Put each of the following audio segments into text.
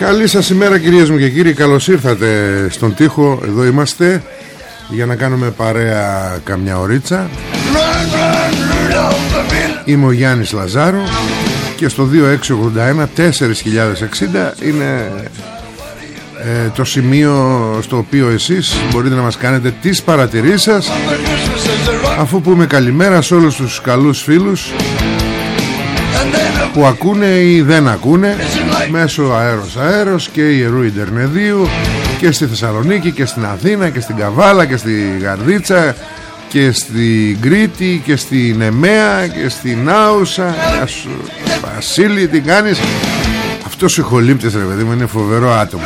Καλή σας ημέρα κυρίες μου και κύριοι. Καλώς ήρθατε στον τοίχο. Εδώ είμαστε για να κάνουμε παρέα καμιά ωρίτσα. Είμαι ο Γιάννης Λαζάρου και στο 2681 4060 είναι ε, το σημείο στο οποίο εσείς μπορείτε να μας κάνετε τις παρατηρήσεις σας. Αφού πούμε καλημέρα σε όλους τους καλούς φίλους που ακούνε ή δεν ακούνε μέσω αέρος αέρος και ιερού Ιντερνεδίου και στη Θεσσαλονίκη και στην Αθήνα και στην Καβάλα και στη Γαρδίτσα και στην Κρήτη και στην Εμέα και στην Άουσα. Βασίλη τι κάνεις; Αυτός ο χολύπτης ρε παιδί μου είναι φοβερό άτομο.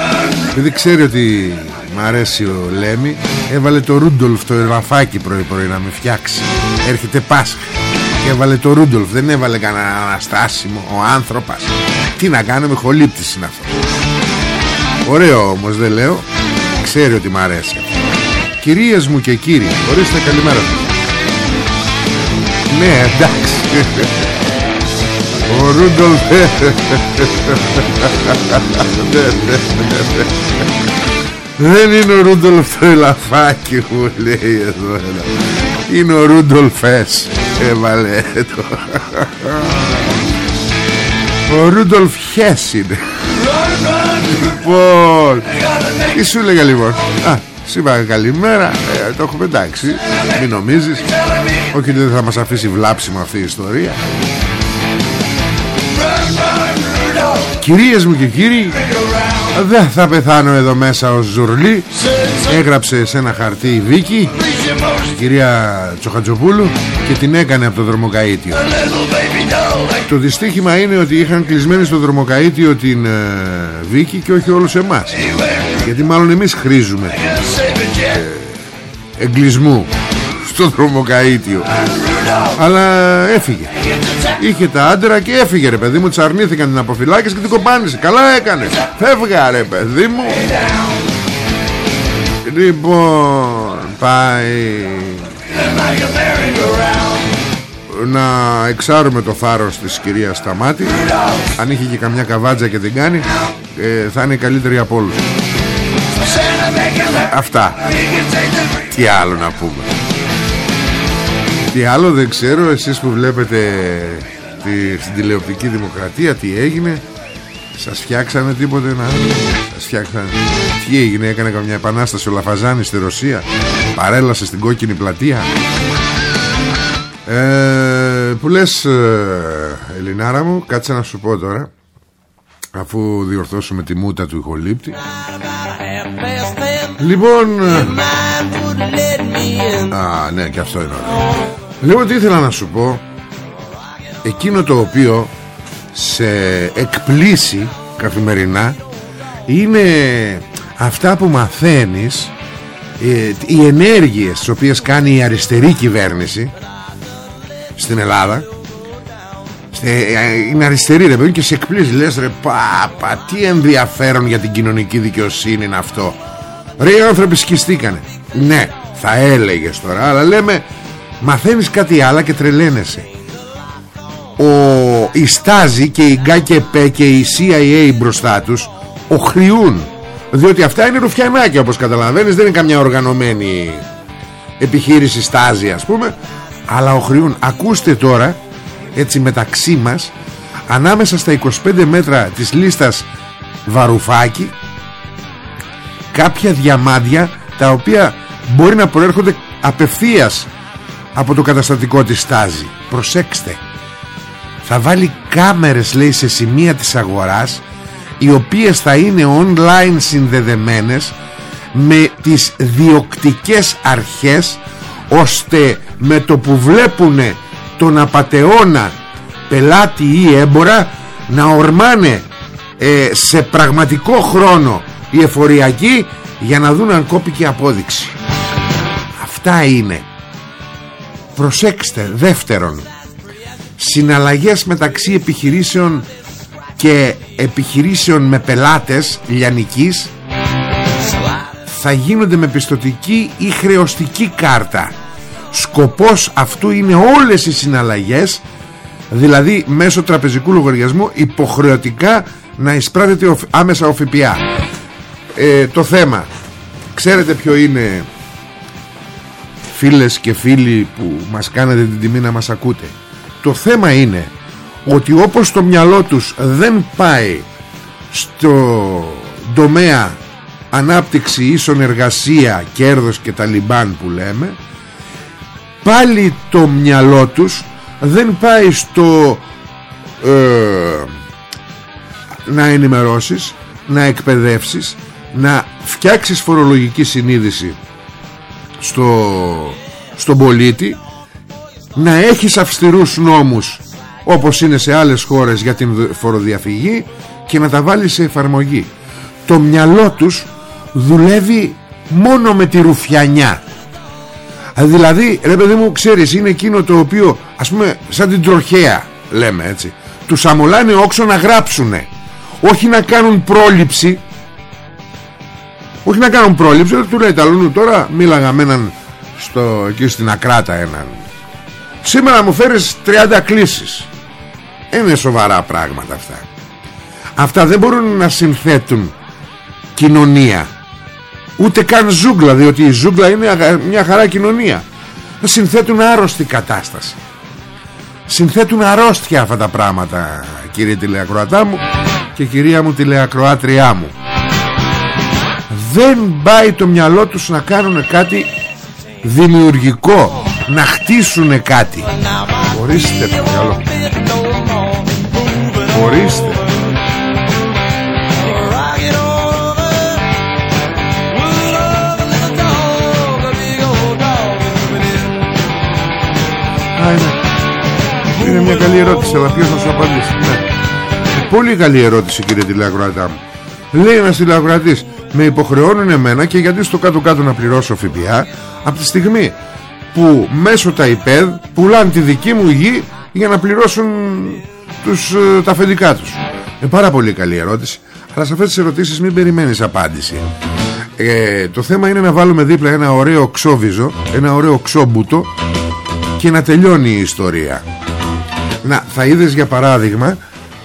Επειδή ξέρει ότι μ' αρέσει ο Λέμι έβαλε το Ρούντολφ το ελαφάκι πρωί πρωί να με φτιάξει. Έρχεται Πάσχα. Και έβαλε το Ρούντολφ. Δεν έβαλε κανένα αναστάσιμο ο άνθρωπος. Τι να κάνουμε χολύπτης είναι αυτός. Ωραίο όμως δεν λέω. Ξέρει ότι μ' αρέσει Κυρίες μου και κύριοι Ορίστε καλημέρα. Ναι εντάξει. Ο Ρούντολφ. Δεν είναι ο Ρούντολφ το ελαφάκι μου λέει εδώ Είναι ο Ρούντολφ Ες. Βάλε το. Ο Ρούντολφ Χες είναι. Λοιπόν Τι σου έλεγα λοιπόν; Α, είπα καλημέρα. Ε, Το έχουμε εντάξει. Μην νομίζεις. Όχι δεν θα μας αφήσει βλάψιμο αυτή η ιστορία. Κυρίες μου και κύριοι Δεν θα πεθάνω εδώ μέσα ως Ζουρλή Έγραψε σε ένα χαρτί η Βίκη η κυρία Τσοχατζοπούλου και την έκανε από το δρομοκαΐτιο το δυστύχημα είναι ότι είχαν κλεισμένη στο δρομοκαΐτιο την ε, Βίκη και όχι όλους εμάς γιατί μάλλον εμείς χρήζουμε ε, εγκλισμού στο δρομοκαΐτιο αλλά έφυγε. Είχε τα άντρα και έφυγε ρε παιδί μου της αρνήθηκαν την αποφυλάκηση και την κοπάνισε. Καλά έκανε. Φεύγα ρε παιδί μου. Λοιπόν πάει να εξάρουμε το θάρρος της κυρίας Σταμάτη. Αν είχε και καμιά καβάτζα και την κάνει ε, θα είναι η καλύτερη από όλους αυτά. Τι άλλο να πούμε. Τι άλλο δεν ξέρω εσείς που βλέπετε τη, στην τηλεοπτική δημοκρατία τι έγινε. Σας φτιάξανε τίποτε να Σας φτιάξανε Τι έγινε έκανε καμιά επανάσταση ο Λαφαζάνης στη Ρωσία; Παρέλασε στην κόκκινη πλατεία; Ε, Που λες ε, Ελληνάρα μου Κάτσε να σου πω τώρα Αφού διορθώσουμε τη μούτα του ηχολήπτη Λοιπόν ε, Α ναι και αυτό είναι ωραίο Λοιπόν τι ήθελα να σου πω Εκείνο το οποίο σε εκπλήσει καθημερινά είναι αυτά που μαθαίνεις ε, οι ενέργειες τις οποίες κάνει η αριστερή κυβέρνηση στην Ελλάδα. Ε, είναι αριστερή ρε παιδί και σε εκπλήσει. Λες ρε πάπα τι ενδιαφέρον για την κοινωνική δικαιοσύνη είναι αυτό ρε οι άνθρωποι σκιστήκανε. Ναι θα έλεγες τώρα αλλά λέμε μαθαίνεις κάτι άλλο και τρελαίνεσαι. Ο, η Στάζη και η ΓΚΠ και η CIA μπροστά τους οχριούν διότι αυτά είναι ρουφιανάκια όπως καταλαβαίνεις δεν είναι καμιά οργανωμένη επιχείρηση Στάζη ας πούμε αλλά οχριούν ακούστε τώρα έτσι μεταξύ μας ανάμεσα στα 25 μέτρα της λίστας Βαρουφάκη κάποια διαμάντια τα οποία μπορεί να προέρχονται απευθείας από το καταστατικό της Στάζη. Προσέξτε θα βάλει κάμερες λέει σε σημεία της αγοράς οι οποίες θα είναι online συνδεδεμένες με τις διοκτικές αρχές ώστε με το που βλέπουν τον απατεώνα πελάτη ή έμπορα να ορμάνε ε, σε πραγματικό χρόνο οι εφοριακοί για να δουν αν κόπηκε απόδειξη. Αυτά είναι. Προσέξτε δεύτερον συναλλαγές μεταξύ επιχειρήσεων και επιχειρήσεων με πελάτες λιανικής θα γίνονται με πιστοτική ή χρεωστική κάρτα. Σκοπός αυτού είναι όλες οι συναλλαγές δηλαδή μέσω τραπεζικού λογαριασμού υποχρεωτικά να εισπράτεται άμεσα ο ΦΠΑ ε, το θέμα. Ξέρετε ποιο είναι φίλες και φίλοι που μας κάνετε την τιμή να μας ακούτε; Το θέμα είναι ότι όπως το μυαλό τους δεν πάει στο τομέα ανάπτυξη ίσον εργασία κέρδος και ταλιμπάν που λέμε πάλι το μυαλό τους δεν πάει στο ε, να ενημερώσεις να εκπαιδεύσεις να φτιάξεις φορολογική συνείδηση στο, στον πολίτη να έχεις αυστηρούς νόμους όπως είναι σε άλλες χώρες για την φοροδιαφυγή και να τα βάλεις σε εφαρμογή. Το μυαλό τους δουλεύει μόνο με τη ρουφιανιά. Δηλαδή ρε παιδί μου ξέρεις είναι εκείνο το οποίο ας πούμε σαν την τροχέα λέμε έτσι. Τους αμολάνε όξο να γράψουνε όχι να κάνουν πρόληψη όχι να κάνουν πρόληψη του λέει ταλούνου τώρα μίλαγα με έναν στο, εκεί στην Ακράτα έναν. Σήμερα μου φέρεις 30 κλήσεις. Είναι σοβαρά πράγματα αυτά. Αυτά δεν μπορούν να συνθέτουν κοινωνία. Ούτε καν ζούγκλα διότι η ζούγκλα είναι μια χαρά κοινωνία. Συνθέτουν άρρωστη κατάσταση. Συνθέτουν αρρώστια αυτά τα πράγματα κύριε τηλεακροατά μου και κυρία μου τηλεακροάτριά μου δεν πάει το μυαλό τους να κάνουν κάτι δημιουργικό να χτίσουν κάτι. Ορίστε το μυαλό. Ορίστε είναι. είναι μια καλή ερώτηση αλλά ποιος να σου απαντήσει. Ναι. Πολύ καλή ερώτηση κύριε τηλεακροατά μου Λέει ένας τηλεακροατής Με υποχρεώνουν εμένα και γιατί στο κάτω κάτω να πληρώσω ΦΠΑ Από τη στιγμή που μέσω τα ΙΠΕΔ πουλάνε τη δική μου γη για να πληρώσουν τους, ε, τα αφεντικά τους. Είναι πάρα πολύ καλή ερώτηση. Αλλά σε αυτές τις ερωτήσεις μην περιμένεις απάντηση. Ε, το θέμα είναι να βάλουμε δίπλα ένα ωραίο ξόβιζο, ένα ωραίο ξόμπουτο και να τελειώνει η ιστορία. Να, θα είδες για παράδειγμα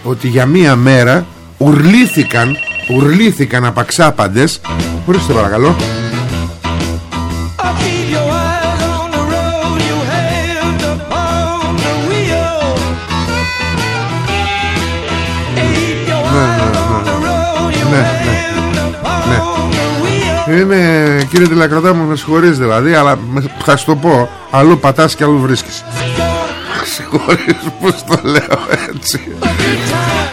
ότι για μία μέρα ουρλήθηκαν, ουρλήθηκαν απαξάπαντες. Ορίστε παρακαλώ. Είναι κύριε τηλεκρατά μου με συγχωρείς δηλαδή Αλλά θα σου το πω. Αλλού πατάς και αλλού βρίσκεις Συγχωρείς πως το λέω έτσι.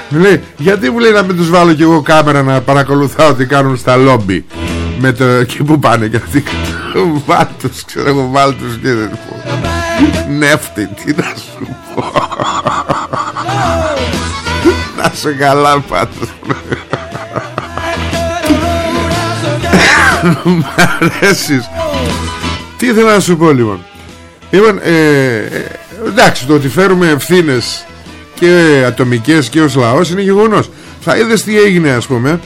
Λέει γιατί μου λέει να μην τους βάλω κι εγώ κάμερα Να παρακολουθάω τι κάνουν στα λόμπι; Με το εκεί που πάνε και αυτοί Βάλτους ξέρω εγώ βάλτους και δεν Νεύτη τι να σου πω. Να σε καλά πάντως Μ' αρέσεις. Τι ήθελα να σου πω λοιπόν. Λοιπόν ε, ε, Εντάξει το ότι φέρουμε ευθύνες Και ατομικές και ως λαός Είναι γεγονός. Θα είδες τι έγινε ας πούμε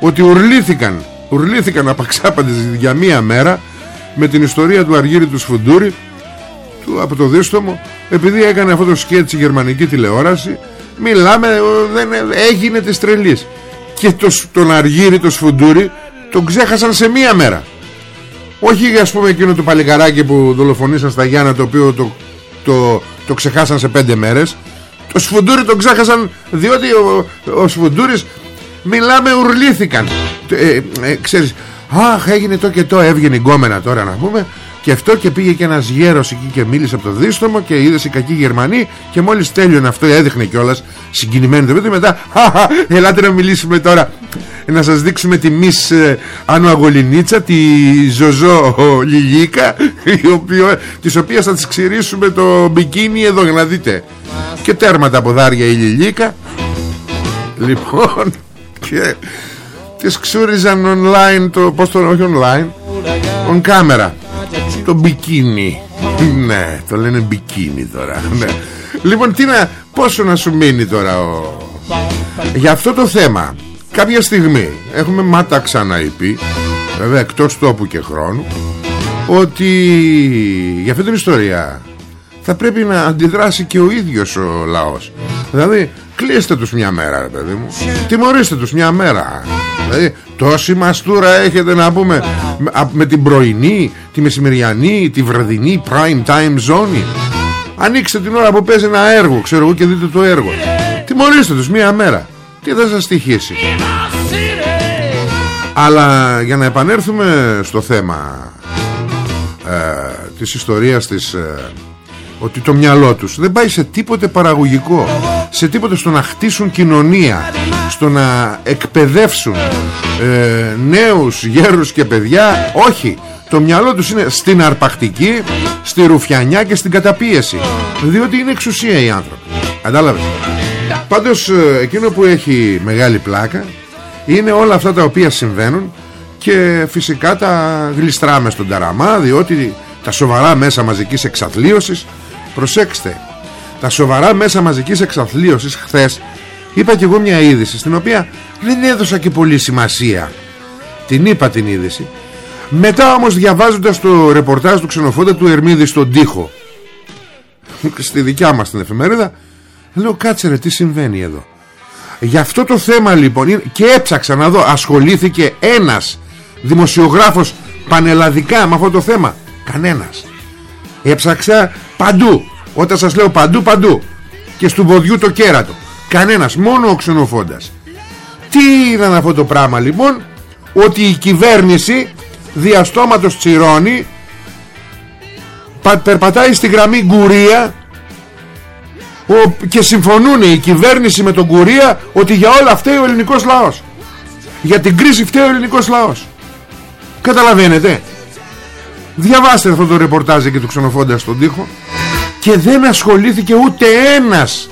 Ότι ουρλήθηκαν Ουρλήθηκαν απαξάπαντες για μία μέρα Με την ιστορία του Αργύρι του Σφουντούρη του, από το δίστομο επειδή έκανε αυτό το σκέτσι γερμανική τηλεόραση μιλάμε δεν, έγινε της τρελής και το, τον Αργύρι το Σφουντούρι τον ξέχασαν σε μία μέρα. Όχι ας πούμε εκείνο το παλικαράκι που δολοφονήσαν στα Γιάννα το οποίο το, το, το ξεχάσαν σε πέντε μέρες. Το Σφουντούρι τον ξέχασαν διότι ο, ο Σφουντούρης μιλάμε ουρλήθηκαν. Ε, ε, ξέρεις αχ έγινε το και το έβγαινε γκόμενα τώρα να πούμε και αυτό και πήγε και ένας γέρος εκεί και μίλησε από το δίστομο και είδες οι κακοί Γερμανοί και μόλις τέλειωνε αυτό έδειχνε κιόλας συγκινημένο το βίντεο μετά χαχα, ελάτε να μιλήσουμε τώρα να σας δείξουμε τη Μις ε, Άνω Αγολινίτσα τη Ζωζό Λιλίκα η οποία, της οποίας θα της ξηρίσουμε το μπικίνι εδώ για να δείτε και τέρματα από δάρια η Λιλίκα. Λοιπόν και τις ξούριζαν online το, πώς το όχι online on κάμερα το μπικίνι. Ναι το λένε μπικίνι τώρα ναι. Λοιπόν τι να Πόσο να σου μείνει τώρα ο... Για αυτό το θέμα Κάποια στιγμή Έχουμε μάτα ξαναειπεί Βέβαια εκτός τόπου και χρόνου Ότι Για αυτή την ιστορία Θα πρέπει να αντιδράσει και ο ίδιος ο λαός. Δηλαδή κλείστε τους μια μέρα παιδί μου. Τιμωρήστε τους μια μέρα. Δηλαδή τόση μαστούρα έχετε να πούμε. Με, την πρωινή, τη μεσημεριανή, τη βραδινή prime time zone Ανοίξτε την ώρα που παίζει ένα έργο ξέρω εγώ και δείτε το έργο. Τιμωρήστε τους μια μέρα. Τι θα σας στοιχήσει. Αλλά για να επανέλθουμε στο θέμα ε, της ιστορίας της ε, ότι το μυαλό τους δεν πάει σε τίποτε παραγωγικό σε τίποτε στο να χτίσουν κοινωνία στο να εκπαιδεύσουν ε, νέους γέρους και παιδιά. Όχι. Το μυαλό τους είναι στην αρπακτική στη ρουφιανιά και στην καταπίεση. Διότι είναι εξουσία οι άνθρωποι. Κατάλαβες. Πάντως ε, εκείνο που έχει μεγάλη πλάκα είναι όλα αυτά τα οποία συμβαίνουν και φυσικά τα γλιστράμε στον ταραμά διότι τα σοβαρά μέσα μαζικής εξαθλίωσης. Προσέξτε τα σοβαρά μέσα μαζικής εξαθλίωσης χθες είπα και εγώ μια είδηση στην οποία δεν έδωσα και πολύ σημασία. Την είπα την είδηση. Μετά όμως διαβάζοντας το ρεπορτάζ του ξενοφόντα του Ερμίδη στον τοίχο στη δικιά μας την εφημερίδα λέω κάτσε ρε τι συμβαίνει εδώ για αυτό το θέμα λοιπόν και έψαξα να δω ασχολήθηκε ένας δημοσιογράφος πανελλαδικά με αυτό το θέμα. Κανένας. Έψαξα παντού όταν σας λέω παντού παντού. Και στου βοδιού το κέρατο. Κανένας μόνο ο ξενοφόντας. Τι ήταν αυτό το πράγμα λοιπόν ότι η κυβέρνηση διαστόματος τσιρώνει περπατάει στη γραμμή Γκουρία και συμφωνούν η κυβέρνηση με τον Γκουρία ότι για όλα φταίει ο ελληνικός λαός. Για την κρίση φταίει ο ελληνικός λαός. Καταλαβαίνετε. Διαβάστε αυτό το ρεπορτάζ και του ξενοφόντα στον τοίχο και δεν ασχολήθηκε ούτε ένας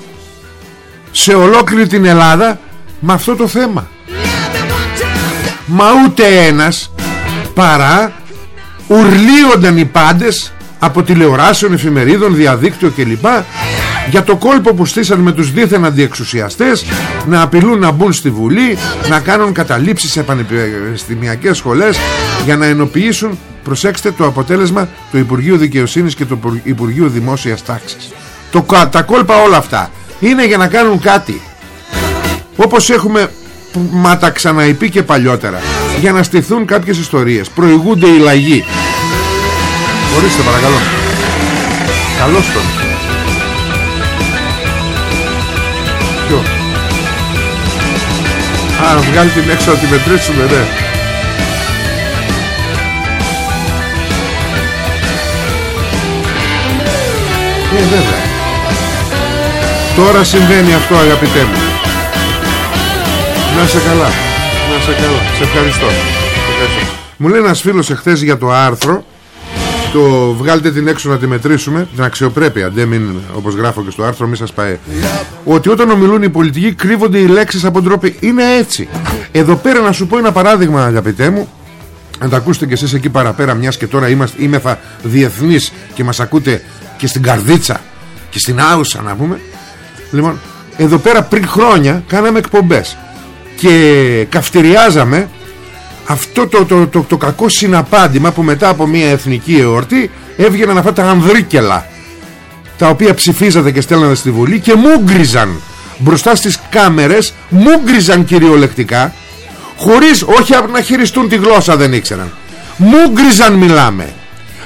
σε ολόκληρη την Ελλάδα με αυτό το θέμα. Μα ούτε ένας παρά ουρλίονταν οι πάντες από τηλεοράσεων, εφημερίδων, διαδίκτυο κλπ. Για το κόλπο που στήσαν με τους δίθεν αντιεξουσιαστές να απειλούν να μπουν στη Βουλή να κάνουν καταλήψεις σε πανεπιστημιακές σχολές για να ενοποιήσουν προσέξτε το αποτέλεσμα του Υπουργείου Δικαιοσύνης και του Υπουργείου Δημόσιας Τάξης. Το, τα κόλπα όλα αυτά είναι για να κάνουν κάτι. Όπως έχουμε μα τα ξαναειπεί και παλιότερα για να στηθούν κάποιες ιστορίες προηγούνται οι λαγοί. Ορίστε παρακαλώ. Καλώς τον. Ποιο; Α βγάλει την έξω να τη μετρήσουμε ναι ε βέβαια. Τώρα συμβαίνει αυτό αγαπητέ μου. Να σε καλά. Να σε καλά. Σε ευχαριστώ, Μου λέει ένας φίλος εχθές για το άρθρο το βγάλτε την έξω να τη μετρήσουμε την αξιοπρέπεια αντέ μην όπως γράφω και στο άρθρο μην σας πάει. Ότι όταν ομιλούν οι πολιτικοί κρύβονται οι λέξεις από ντροπή. Είναι έτσι. Εδώ πέρα να σου πω ένα παράδειγμα αγαπητέ μου. Να τα ακούσετε και εσείς εκεί παραπέρα μιας και τώρα είμαστε, είμεθα διεθνείς και μας ακούτε και στην Καρδίτσα και στην Άουσα να πούμε. Λοιπόν εδώ πέρα πριν χρόνια κάναμε εκπομπές και καυτηριάζαμε αυτό το, το, το, το, κακό συναπάντημα που μετά από μια εθνική εορτή έβγαιναν αυτά τα ανδρίκελα τα οποία ψηφίζατε και στέλνατε στη Βουλή και μούγκριζαν μπροστά στις κάμερες μούγκριζαν κυριολεκτικά χωρίς όχι να χειριστούν τη γλώσσα δεν ήξεραν. Μούγκριζαν μιλάμε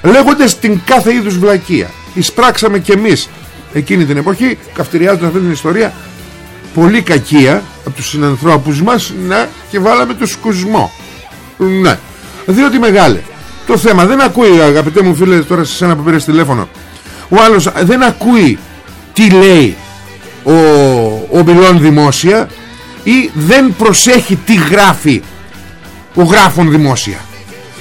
λέγοντας την κάθε είδους βλακεία εισπράξαμε κι εμείς εκείνη την εποχή καυτηριάζοντας αυτή την ιστορία πολύ κακία από τους συνανθρώπους μας ναι, και βάλαμε το σκουσμό. Ναι. Διότι μεγάλε το θέμα δεν ακούει αγαπητέ μου φίλε τώρα σε ένα που πήρες τηλέφωνο. Ο άλλος δεν ακούει τι λέει ο, ο Μιλών δημόσια ή δεν προσέχει τι γράφει ο γράφων δημόσια.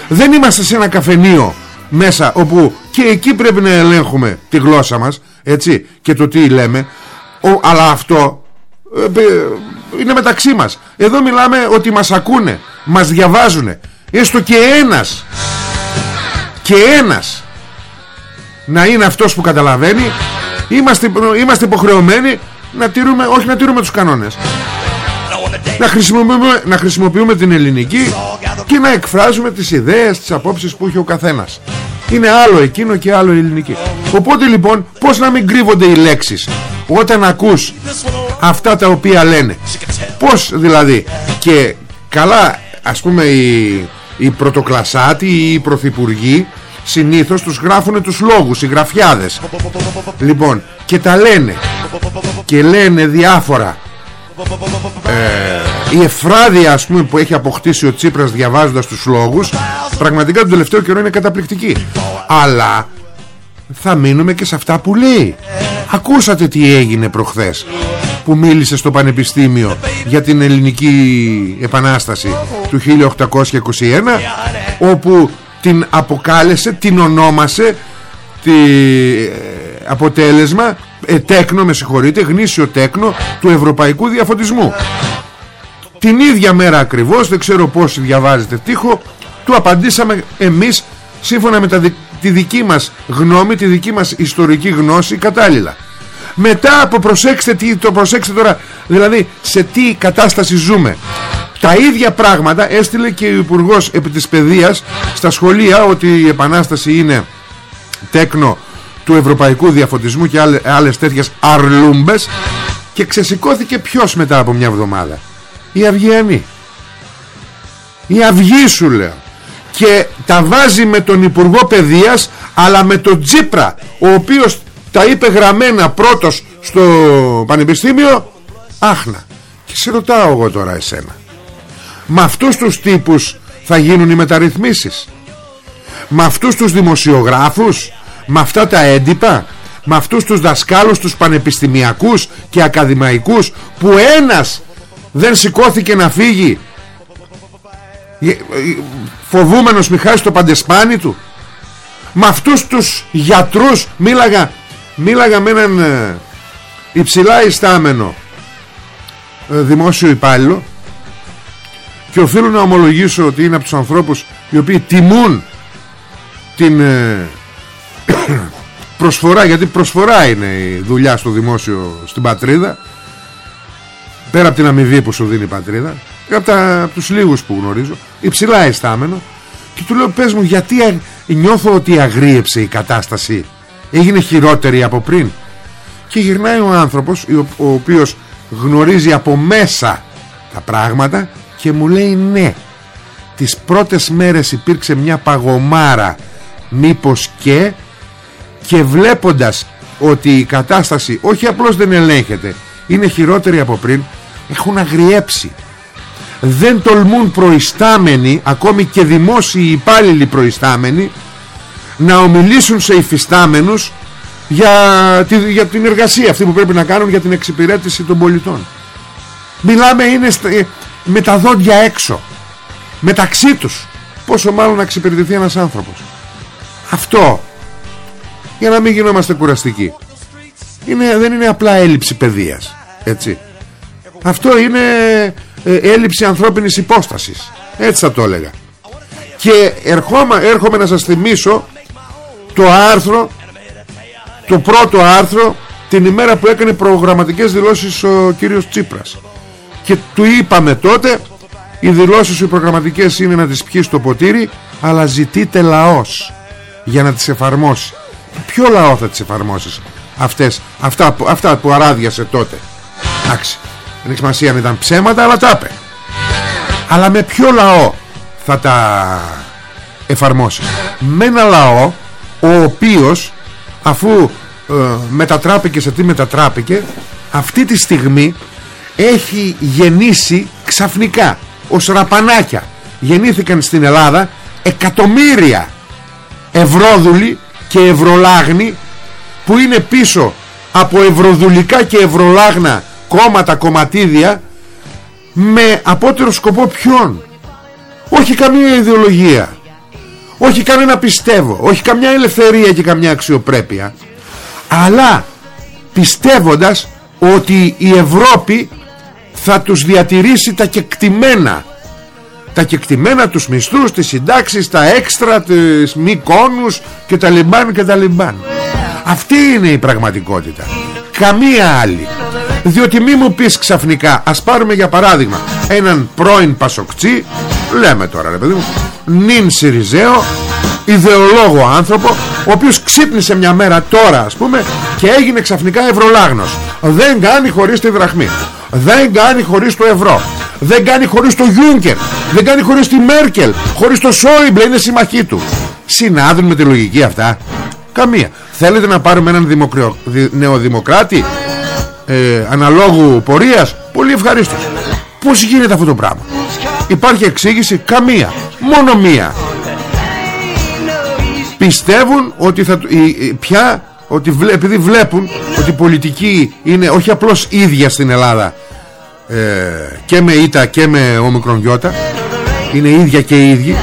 Δεν είμαστε σε ένα καφενείο μέσα όπου και εκεί πρέπει να ελέγχουμε τη γλώσσα μας έτσι και το τι λέμε. Ο, αλλά αυτό ε, είναι μεταξύ μας. Εδώ μιλάμε ότι μας ακούνε μας διαβάζουν έστω και ένας και ένας να είναι αυτός που καταλαβαίνει είμαστε, είμαστε υποχρεωμένοι να τηρούμε, όχι να τηρούμε τους κανόνες. Να χρησιμοποιούμε, να χρησιμοποιούμε την ελληνική και να εκφράζουμε τις ιδέες, τις απόψεις που έχει ο καθένας είναι άλλο εκείνο και άλλο ελληνική. Οπότε λοιπόν πως να μην κρύβονται οι λέξεις όταν ακούς αυτά τα οποία λένε; Πως δηλαδή και καλά ας πούμε οι, οι πρωτοκλασσάτοι ή οι πρωθυπουργοί συνήθως τους γράφουν τους λόγους οι γραφιάδες. Λοιπόν και τα λένε. Και λένε διάφορα. Ε, η εφράδια ας πούμε που έχει αποκτήσει ο Τσίπρας διαβάζοντας τους λόγους πραγματικά τον τελευταίο καιρό είναι καταπληκτική. Αλλά θα μείνουμε και σε αυτά που λέει. Ακούσατε τι έγινε προχθές που μίλησε στο Πανεπιστήμιο για την ελληνική επανάσταση του 1821 όπου την αποκάλεσε, την ονόμασε τη, ε, αποτέλεσμα ε, τέκνο με συγχωρείτε γνήσιο τέκνο του ευρωπαϊκού διαφωτισμού. Την ίδια μέρα ακριβώς δεν ξέρω πόσοι διαβάζετε τείχο του απαντήσαμε εμείς σύμφωνα με τα, τη δική μας γνώμη τη δική μας ιστορική γνώση κατάλληλα. Μετά από προσέξτε τι, το προσέξτε τώρα δηλαδή σε τι κατάσταση ζούμε. Τα ίδια πράγματα έστειλε και ο υπουργός επί της παιδείας στα σχολεία ότι η επανάσταση είναι τέκνο του ευρωπαϊκού διαφωτισμού και άλλες τέτοιες αρλούμπες και ξεσηκώθηκε ποιος μετά από μια εβδομάδα. Η Αυγιανή. Η Αυγή σου λέω και τα βάζει με τον Υπουργό Παιδείας αλλά με τον Τζίπρα ο οποίος τα είπε γραμμένα πρώτος στο Πανεπιστήμιο άχνα και σε ρωτάω εγώ τώρα εσένα με αυτούς τους τύπους θα γίνουν οι μεταρρυθμίσεις; Με αυτούς τους δημοσιογράφους με αυτά τα έντυπα με αυτούς τους δασκάλους τους πανεπιστημιακούς και ακαδημαϊκούς που ένας δεν σηκώθηκε να φύγει ε, ε, φοβούμενος μη χάσει το παντεσπάνι του. Με αυτούς τους γιατρούς μίλαγα μίλαγα με έναν ε, υψηλά ιστάμενο δημόσιο υπάλληλο και οφείλω να ομολογήσω ότι είναι από τους ανθρώπους οι οποίοι τιμούν την προσφορά γιατί προσφορά είναι η δουλειά στο δημόσιο στην πατρίδα πέρα από την αμοιβή που σου δίνει η πατρίδα. και από, τα, από τους λίγους που γνωρίζω. Υψηλά αισθάμενο και του λέω πες μου γιατί νιώθω ότι αγρίεψε η κατάσταση έγινε χειρότερη από πριν; Και γυρνάει ο άνθρωπος ο οποίος γνωρίζει από μέσα τα πράγματα και μου λέει ναι τις πρώτες μέρες υπήρξε μια παγωμάρα μήπως και και βλέποντας ότι η κατάσταση όχι απλώς δεν ελέγχεται είναι χειρότερη από πριν έχουν αγριέψει δεν τολμούν προϊστάμενοι ακόμη και δημόσιοι υπάλληλοι προϊστάμενοι να ομιλήσουν σε υφιστάμενους για, τη, για την εργασία αυτή που πρέπει να κάνουν για την εξυπηρέτηση των πολιτών. Μιλάμε είναι ε, με τα δόντια έξω. Μεταξύ τους πόσο μάλλον να εξυπηρετηθεί ένας άνθρωπος. Αυτό για να μην γινόμαστε κουραστικοί είναι, δεν είναι απλά έλλειψη παιδείας έτσι. Αυτό είναι ε, έλλειψη ανθρώπινης υπόστασης. Έτσι θα το έλεγα. Και ερχόμα, έρχομαι να σας θυμίσω το άρθρο το πρώτο άρθρο την ημέρα που έκανε προγραμματικές δηλώσεις ο κύριος Τσίπρας. Και του είπαμε τότε οι δηλώσεις οι προγραμματικές είναι να τις πιει στο ποτήρι αλλά ζητείτε λαός για να τις εφαρμόσει. Ποιο λαό θα τις εφαρμόσεις αυτές, αυτά, αυτά που αράδιασε τότε. Εντάξει δεν έχει σημασία αν ήταν ψέματα αλλά τα είπε. Αλλά με ποιο λαό θα τα εφαρμόσει. Με ένα λαό ο οποίος αφού ε, μετατράπηκε σε τι μετατράπηκε αυτή τη στιγμή έχει γεννήσει ξαφνικά ως ραπανάκια. Γεννήθηκαν στην Ελλάδα εκατομμύρια ευρώδουλοι και ευρωλάγνοι που είναι πίσω από ευρωδουλικά και ευρωλάγνα κόμματα, κομματίδια με απότερο σκοπό ποιον; Όχι καμία ιδεολογία όχι κανένα πιστεύω όχι καμιά ελευθερία και καμιά αξιοπρέπεια αλλά πιστεύοντας ότι η Ευρώπη θα τους διατηρήσει τα κεκτημένα τα κεκτημένα τους μισθούς, τις συντάξεις, τα έξτρα, τις μη κόνους και τα λιμπάν και τα λιμπάν. Αυτή είναι η πραγματικότητα. Καμία άλλη. Διότι μη μου πεις ξαφνικά, ας πάρουμε για παράδειγμα έναν πρώην Πασοκτσί, λέμε τώρα ρε παιδί μου, νυν Σιριζέο, ιδεολόγο άνθρωπο, ο οποίος ξύπνησε μια μέρα τώρα ας πούμε και έγινε ξαφνικά ευρωλάγνος. Δεν κάνει χωρίς τη δραχμή. Δεν κάνει χωρίς το ευρώ. Δεν κάνει χωρίς το Γιούνκερ. Δεν κάνει χωρίς τη Μέρκελ. Χωρίς το Σόιμπλε είναι συμμαχή του. Συνάδουν με τη λογική αυτά. Καμία. Θέλετε να πάρουμε έναν δημοκριο... νεοδημοκράτη; Ε, αναλόγου πορείας πολύ ευχαρίστως. Πως γίνεται αυτό το πράγμα; Υπάρχει εξήγηση; Καμία. Μόνο μία. Πιστεύουν ότι θα, πια ότι επειδή βλέπουν ότι η πολιτική είναι όχι απλώς ίδια στην Ελλάδα ε, και με ΙΤΑ και με όμικρον γιώτα είναι ίδια και ίδιοι.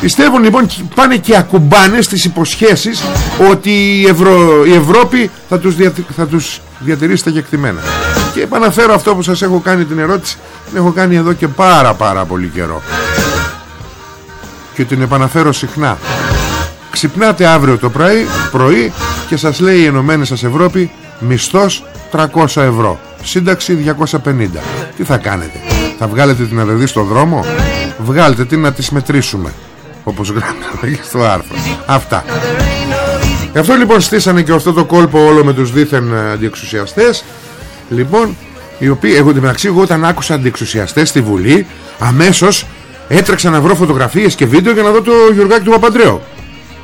Πιστεύουν λοιπόν πάνε και ακουμπάνε στις υποσχέσεις ότι η, Ευρω... η Ευρώπη θα τους, δια... θα τους διατηρήσει τα κεκτημένα. Και επαναφέρω αυτό που σας έχω κάνει την ερώτηση. Την έχω κάνει εδώ και πάρα πάρα πολύ καιρό. Και την επαναφέρω συχνά. Ξυπνάτε αύριο το πρωί, πρωί και σας λέει η Ενωμένη σας Ευρώπη μισθός 300 ευρώ. Σύνταξη 250 τι θα κάνετε; Θα βγάλετε την αδερφή στο δρόμο; Βγάλετε την να τις μετρήσουμε. Όπως γράφει στο άρθρο. Αυτά Γι' αυτό λοιπόν στήσανε και αυτό το κόλπο όλο με τους δίθεν ε, αντιεξουσιαστές. Λοιπόν οι οποίοι εγώ την μεταξύ εγώ όταν άκουσα αντιεξουσιαστές στη Βουλή αμέσως έτρεξα να βρω φωτογραφίες και βίντεο για να δω το Γιουργάκη του Παπαντρέου.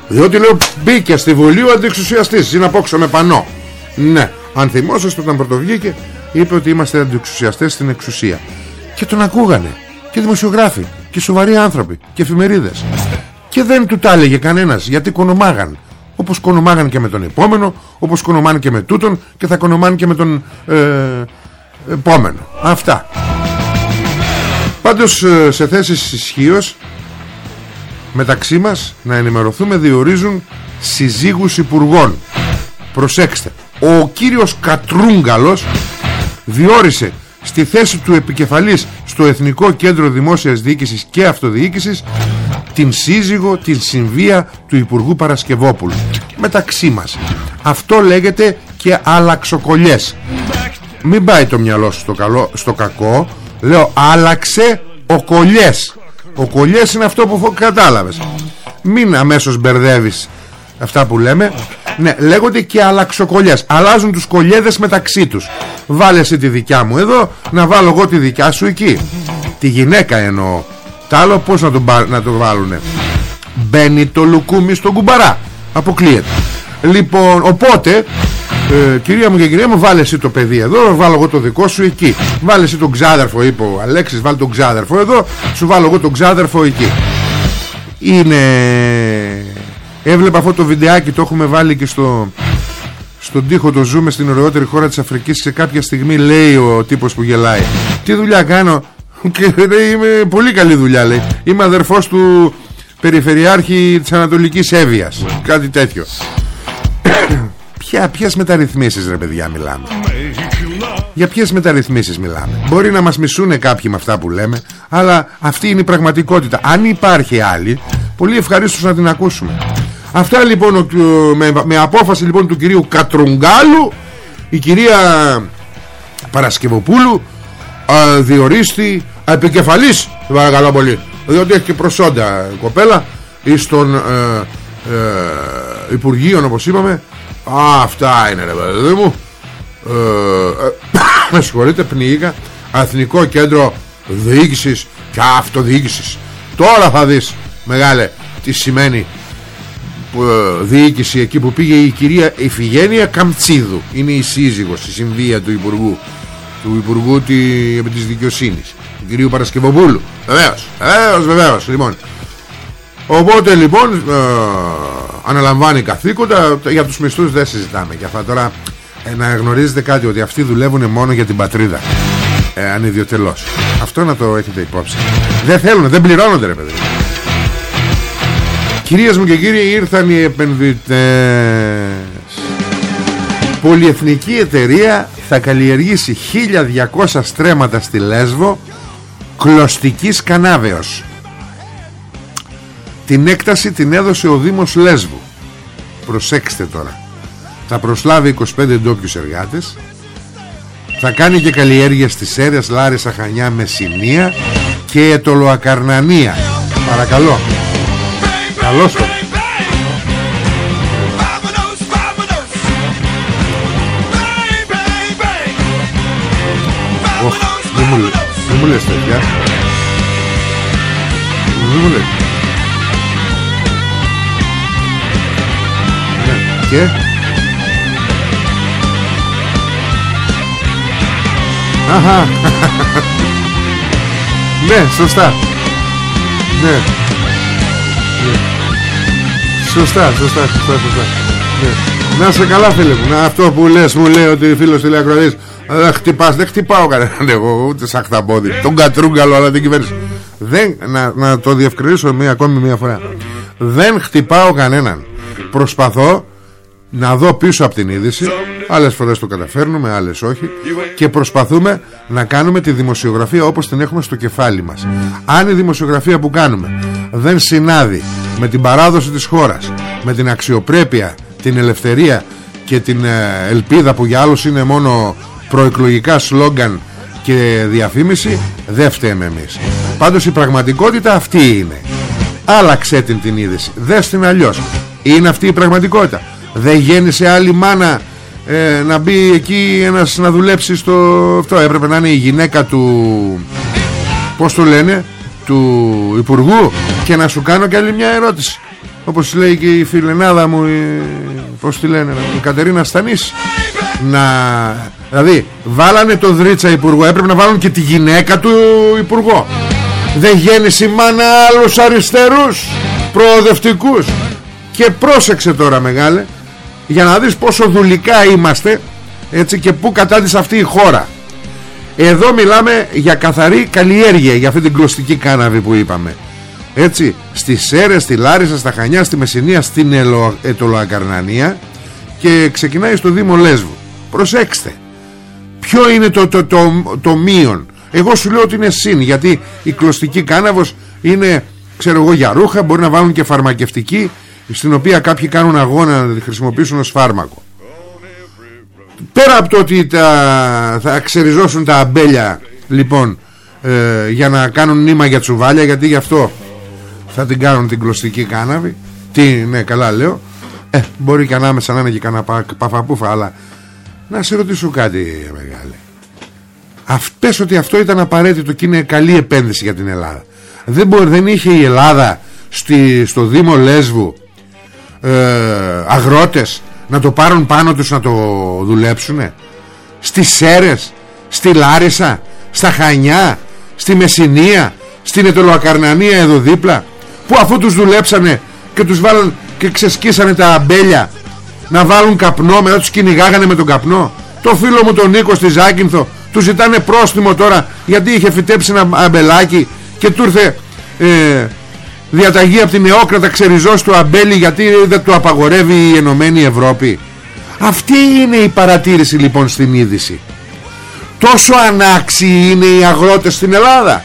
Διότι λέω μπήκε στη Βουλή ο αντιεξουσιαστής είναι απόξω με πανό. Ναι αν θυμόσαστε όταν πρωτοβγήκε είπε ότι είμαστε αντιεξουσιαστές στην εξουσία. Και τον ακούγανε. Και δημοσιογράφοι και σοβαροί άνθρωποι και εφημερίδες. Και δεν του τα έλεγε κανένας γιατί κονομάγαν όπως κονομάγαν και με τον επόμενο όπως κονομάνε και με τούτον και θα κονομάνε και με τον ε, επόμενο. Αυτά. Πάντως ε, σε θέσεις ισχύως μεταξύ μας να ενημερωθούμε διορίζουν συζύγους υπουργών. Προσέξτε ο κύριος Κατρούγκαλος διόρισε στη θέση του επικεφαλής στο Εθνικό Κέντρο Δημόσιας Διοίκησης και Αυτοδιοίκησης την σύζυγο, την συμβία του Υπουργού Παρασκευόπουλου. Μεταξύ μας. Αυτό λέγεται και αλλαξοκολλιές μην πάει το μυαλό σου στο, καλό, στο κακό. Λέω άλλαξε ο κολλιές. Ο κολλιές είναι αυτό που κατάλαβες. Μην αμέσως μπερδεύεις αυτά που λέμε ναι, λέγονται και αλλαξοκολλιές. Αλλάζουν τους κολλιέδες μεταξύ τους. Βάλε εσύ τη δικιά μου εδώ Να βάλω εγώ τη δικιά σου εκεί. Τη γυναίκα εννοώ. Τα άλλο πως να το, να το βάλουνε. Μπαίνει το λουκούμι στον κουμπαρά. Αποκλείεται. Λοιπόν οπότε ε, Κυρία μου και κυρία μου βάλε εσύ το παιδί εδώ Βάλω εγώ το δικό σου εκεί. Βάλε εσύ τον ξάδερφο είπε ο Αλέξης Βάλε τον ξάδερφο εδώ Σου βάλω εγώ τον ξάδερφο εκεί. Είναι Έβλεπα αυτό το βιντεάκι Το έχουμε βάλει και στο Στον τοίχο το ζούμε στην ωραιότερη χώρα της Αφρικής. Σε κάποια στιγμή λέει ο τύπος που γελάει Τι δουλειά κάνω; Και λέει είμαι πολύ καλή δουλειά λέει. Είμαι αδερφός του Περιφερειάρχη της Ανατολικής Εύβοιας Κάτι τέτοιο. Ποια, ποιες μεταρρυθμίσεις ρε παιδιά μιλάμε; Για ποιες μεταρρυθμίσεις μιλάμε; Μπορεί να μας μισούνε κάποιοι με αυτά που λέμε Αλλά αυτή είναι η πραγματικότητα. Αν υπάρχει άλλη Πολύ ευχαρίστως να την ακούσουμε Αυτά λοιπόν με, με απόφαση λοιπόν του κυρίου Κατρουγκάλου η κυρία Παρασκευοπούλου α, διορίστη επικεφαλής παρακαλώ πολύ διότι έχει και προσόντα κοπέλα ή στον ε, ε, Υπουργείων όπως είπαμε. Α, αυτά είναι ρε παιδί μου. Ε, ε, Με συγχωρείτε πνίγηκα. Εθνικό Κέντρο Διοίκησης και Αυτοδιοίκησης. Τώρα θα δεις μεγάλε Τι σημαίνει ε, διοίκηση εκεί που πήγε η κυρία Ιφηγένεια Καμτσίδου είναι η σύζυγος, η συμβία του Υπουργού του Υπουργού τη, της Δικαιοσύνης του κυρίου Παρασκευοπούλου. Βεβαίως, βεβαίως, βεβαίως λοιπόν. οπότε λοιπόν ε, αναλαμβάνει καθήκοντα για τους μισθούς δεν συζητάμε και αυτά. Τώρα ε, να γνωρίζετε κάτι ότι αυτοί δουλεύουν μόνο για την πατρίδα. Ε, ανιδιοτελώς αυτό να το έχετε υπόψη. Δεν θέλουν, δεν πληρώνονται ρε παιδί Κυρίες μου και κύριοι ήρθαν οι επενδυτές. Πολυεθνική εταιρεία θα καλλιεργήσει 1200 στρέμματα στη Λέσβο κλωστικής κανάβεως. Την έκταση την έδωσε ο Δήμος Λέσβου. Προσέξτε τώρα. Θα προσλάβει 25 ντόπιους εργάτες. Θα κάνει και καλλιέργεια στις Έρες, Λάρισα, Χανιά, Μεσσηνία και Ετωλοακαρνανία. Παρακαλώ Καλώς το. Μην μου, μην μου λες τέτοια. Μην μου λες. Ναι. Και; Αχα. Ναι σωστά. Ναι Σωστά, σωστά, σωστά, σωστά. Ναι. Να σε καλά φίλε μου. Να, Αυτό που λες μου λέει ότι φίλος τηλεακροατής Δεν χτυπάς, δεν χτυπάω κανέναν εγώ Ούτε σαν χταμπόδι. Τον κατρούγκαλο αλλά την κυβέρνηση δεν, να, να το διευκρινίσω μία, ακόμη μία φορά. Δεν χτυπάω κανέναν. Προσπαθώ να δω πίσω από την είδηση. Άλλες φορές το καταφέρνουμε, άλλες όχι. Και προσπαθούμε να κάνουμε τη δημοσιογραφία όπως την έχουμε στο κεφάλι μας. Αν η δημοσιογραφία που κάνουμε δεν συνάδει με την παράδοση της χώρας Με την αξιοπρέπεια, την ελευθερία και την ε, ελπίδα που για άλλους είναι μόνο προεκλογικά σλόγκαν και διαφήμιση δεν φταίμε εμείς. Πάντως η πραγματικότητα αυτή είναι. Άλλαξε την την είδηση. Δες την αλλιώς. Είναι αυτή η πραγματικότητα. Δεν γέννησε άλλη μάνα ε, να μπει εκεί ένας να δουλέψει στο αυτό έπρεπε να είναι η γυναίκα του πως το λένε; Του Υπουργού και να σου κάνω και άλλη μια ερώτηση. Όπως λέει και η φιλενάδα μου η, πως τη λένε η Κατερίνα Στανής να δηλαδή βάλανε το Δρίτσα Υπουργό έπρεπε να βάλουν και τη γυναίκα του Υπουργό. Δεν γέννησε μάνα άλλους αριστερούς προοδευτικούς. Και πρόσεξε τώρα μεγάλε για να δεις πόσο δουλικά είμαστε έτσι και πού κατάντησε αυτή η χώρα εδώ μιλάμε για καθαρή καλλιέργεια για αυτή την κλωστική κάναβη που είπαμε. Έτσι στη Σέρες, στη Λάρισα, στα Χανιά, στη Μεσσηνία στην Ετωλοακαρνανία και ξεκινάει στο Δήμο Λέσβου. Προσέξτε ποιο είναι το, το, το, το μείον. Εγώ σου λέω ότι είναι συν γιατί η κλωστική κάναβος είναι ξέρω εγώ για ρούχα μπορεί να βάλουν και φαρμακευτική στην οποία κάποιοι κάνουν αγώνα να τη χρησιμοποιήσουν ως φάρμακο πέρα από το ότι τα, θα ξεριζώσουν τα αμπέλια λοιπόν ε, για να κάνουν νήμα για τσουβάλια γιατί γι' αυτό θα την κάνουν την κλωστική κάναβη. Τι ναι καλά λέω. Ε, μπορεί και ανάμεσα να είναι και κανένα πα, παφαπούφα αλλά να σε ρωτήσω κάτι μεγάλε. Πες ότι αυτό ήταν απαραίτητο και είναι καλή επένδυση για την Ελλάδα. Δεν, μπορεί, δεν είχε η Ελλάδα στη, στο Δήμο Λέσβου ε, αγρότες να το πάρουν πάνω τους να το δουλέψουνε. Στις Σέρες στη Λάρισα στα Χανιά στη Μεσσηνία στην Ετωλοακαρνανία εδώ δίπλα που αφού τους δουλέψανε και τους βάλουν και ξεσκίσανε τα αμπέλια να βάλουν καπνό μετά τους κυνηγάγανε με τον καπνό. Το φίλο μου τον Νίκο στη Ζάκυνθο του ζητάνε πρόστιμο τώρα γιατί είχε φυτέψει ένα αμπελάκι και του ήρθε ε, διαταγή από την νεόκρατα ξεριζώσει του αμπέλι γιατί δεν του απαγορεύει η Ενωμένη Ευρώπη. Αυτή είναι η παρατήρηση λοιπόν στην είδηση. Τόσο ανάξιοι είναι οι αγρότες στην Ελλάδα.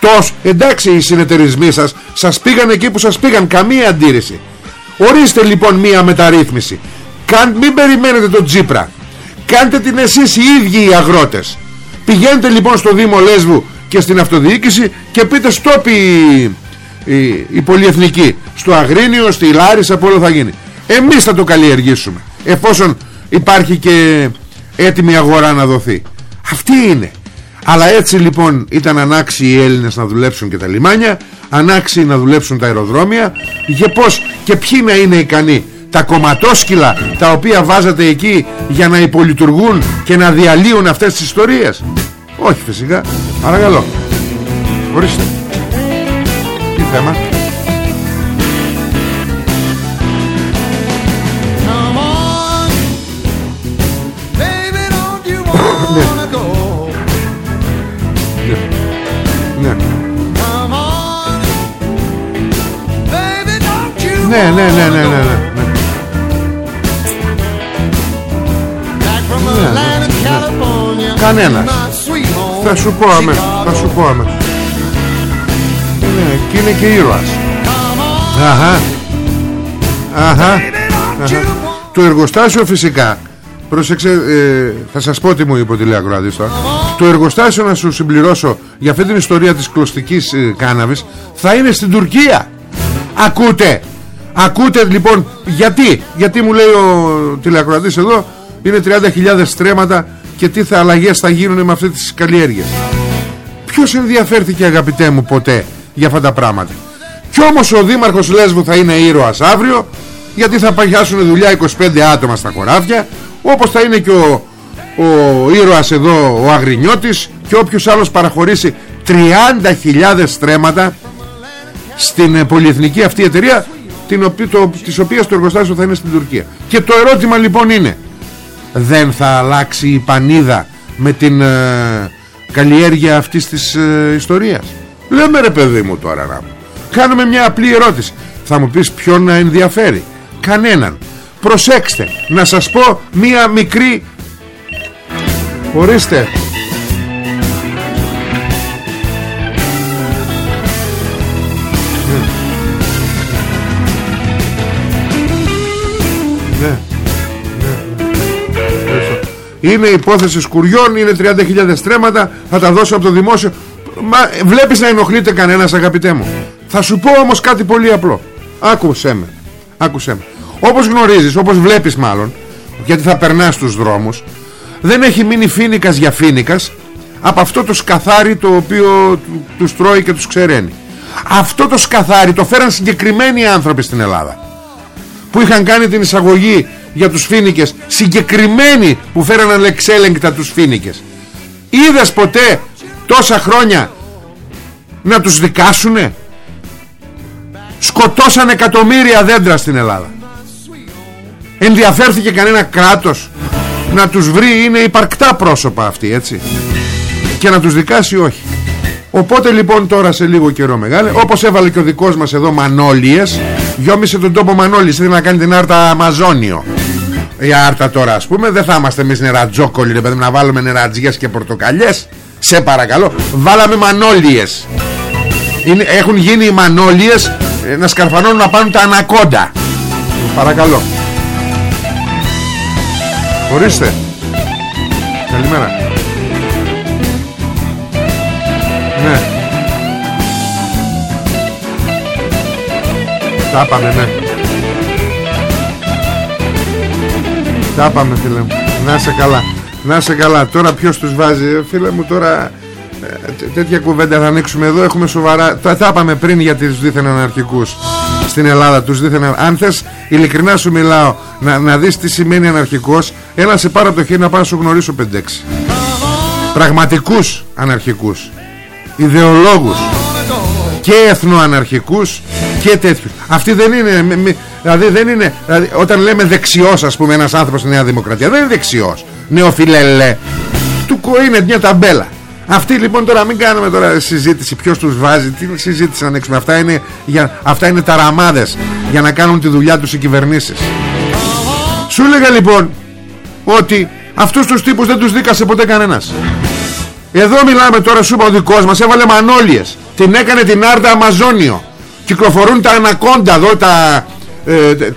Τόσο εντάξει οι συνεταιρισμοί σας σας πήγαν εκεί που σας πήγαν καμία αντίρρηση. Ορίστε λοιπόν μία μεταρρύθμιση. Κάν, μην περιμένετε τον Τζίπρα. Κάντε την εσείς οι ίδιοι οι αγρότες. Πηγαίνετε λοιπόν στο Δήμο Λέσβου και στην αυτοδιοίκηση και πείτε στόπι η, η πολυεθνική. Στο Αγρίνιο, στη Λάρισα από όλο θα γίνει. Εμείς θα το καλλιεργήσουμε εφόσον υπάρχει και έτοιμη αγορά να δοθεί. Αυτή είναι. Αλλά έτσι λοιπόν ήταν ανάξιοι οι Έλληνες να δουλέψουν και τα λιμάνια ανάξιοι να δουλέψουν τα αεροδρόμια για πως και ποιοι να είναι ικανοί. Τα κομματόσκυλα τα οποία βάζατε εκεί για να υπολειτουργούν και να διαλύουν αυτές τις ιστορίες. Όχι φυσικά. Παρακαλώ. Ορίστε. τι θέμα. Ναι, ναι, ναι, ναι, ναι, ναι. Κανένας. Θα σου πω αμέσως Θα σου πω αμέσως. Ναι, και είναι και ήρωας. Αχα. Αχα. Το εργοστάσιο φυσικά Πρόσεξε, ε, θα σας πω τι μου είπε ο τηλεακροατής τώρα Το εργοστάσιο να σου συμπληρώσω Για αυτή την ιστορία της κλωστικής ε, κάναβης Θα είναι στην Τουρκία. Ακούτε. Ακούτε λοιπόν γιατί Γιατί μου λέει ο τηλεακροατής εδώ Είναι 30.000 στρέμματα Και τι θα αλλαγές θα γίνουν με αυτές τις καλλιέργειες. Ποιος ενδιαφέρθηκε αγαπητέ μου ποτέ; Για αυτά τα πράγματα. Κι όμως ο Δήμαρχος Λέσβου θα είναι ήρωας αύριο Γιατί θα παγιάσουν δουλειά 25 άτομα στα χωράφια Όπως θα είναι και ο, ο ήρωας εδώ Ο Αγρινιώτης Και όποιος άλλος παραχωρήσει 30.000 στρέμματα Στην πολυεθνική αυτή εταιρεία την οποία, το, της οποίας το εργοστάσιο θα είναι στην Τουρκία. Και το ερώτημα λοιπόν είναι δεν θα αλλάξει η πανίδα με την ε, καλλιέργεια αυτής της ε, ιστορίας; Λέμε ρε παιδί μου τώρα να κάνουμε μια απλή ερώτηση θα μου πεις ποιον να ενδιαφέρει κανέναν προσέξτε να σας πω μια μικρή ορίστε Είναι υπόθεση σκουριών Είναι 30.000 στρέμματα Θα τα δώσω από το δημόσιο Μα βλέπεις να ενοχλείται κανένας αγαπητέ μου. Θα σου πω όμως κάτι πολύ απλό. Άκουσέ με Άκουσέ με. Όπως γνωρίζεις, όπως βλέπεις μάλλον Γιατί θα περνάς στους δρόμους Δεν έχει μείνει φίνικας για φίνικας Από αυτό το σκαθάρι Το οποίο τους τρώει και τους ξεραίνει. Αυτό το σκαθάρι το φέραν συγκεκριμένοι άνθρωποι στην Ελλάδα Που είχαν κάνει την εισαγωγή για τους φίνικες συγκεκριμένοι που φέραν αλεξέλεγκτα τους φίνικες. Είδες ποτέ τόσα χρόνια να τους δικάσουνε; Σκοτώσαν εκατομμύρια δέντρα στην Ελλάδα. Ενδιαφέρθηκε κανένα κράτος να τους βρει είναι υπαρκτά πρόσωπα αυτοί έτσι. Και να τους δικάσει όχι. Οπότε λοιπόν τώρα σε λίγο καιρό μεγάλε Όπως έβαλε και ο δικός μας εδώ Μανώλιες Γιώμησε τον τόπο Μανώλιες Θέλει να κάνει την άρτα Αμαζόνιο. Η άρτα τώρα ας πούμε Δεν θα είμαστε εμείς νερατζόκολοι ρε παιδί, Να βάλουμε νερατζιές και πορτοκαλιές Σε παρακαλώ Βάλαμε Μανώλιες Είναι, Έχουν γίνει οι Μανώλιες ε, Να σκαρφανώνουν να πάνουν τα ανακόντα Παρακαλώ Ορίστε Καλημέρα ναι. Τα πάμε, ναι. Τα πάμε, φίλε μου. Να είσαι καλά. Να είσαι καλά. Τώρα ποιος τους βάζει, ε, φίλε μου, τώρα... Ε, τέτοια κουβέντα θα ανοίξουμε εδώ. Έχουμε σοβαρά Τα, τα είπαμε πριν για τις δίθεν αναρχικούς Στην Ελλάδα. Τους δίθεν Αν θες ειλικρινά σου μιλάω να, να δεις τι σημαίνει αναρχικός. Έλα σε πάρω από το χέρι να πάω να σου γνωρίσω 5-6 Πραγματικούς αναρχικούς. Ιδεολόγους. Και εθνοαναρχικούς και τέτοιους. Αυτοί δεν είναι δηλαδή δεν είναι δηλαδή, όταν λέμε δεξιός ας πούμε ένας άνθρωπος στη Νέα Δημοκρατία δεν είναι δεξιός νεοφιλελέ του είναι μια ταμπέλα. Αυτοί λοιπόν τώρα μην κάνουμε τώρα συζήτηση ποιος τους βάζει τι συζήτηση να ανοίξουμε αυτά είναι, για, αυτά είναι ταραμάδες για να κάνουν τη δουλειά τους οι κυβερνήσεις. Σου έλεγα λοιπόν ότι αυτούς τους τύπους δεν τους δίκασε ποτέ κανένας. Εδώ μιλάμε τώρα σου είπα ο δικός μας Έβαλε μανόλιες. Την έκανε την Άρτα Αμαζόνιο. Κυκλοφορούν τα ανακόντα εδώ τα, ε,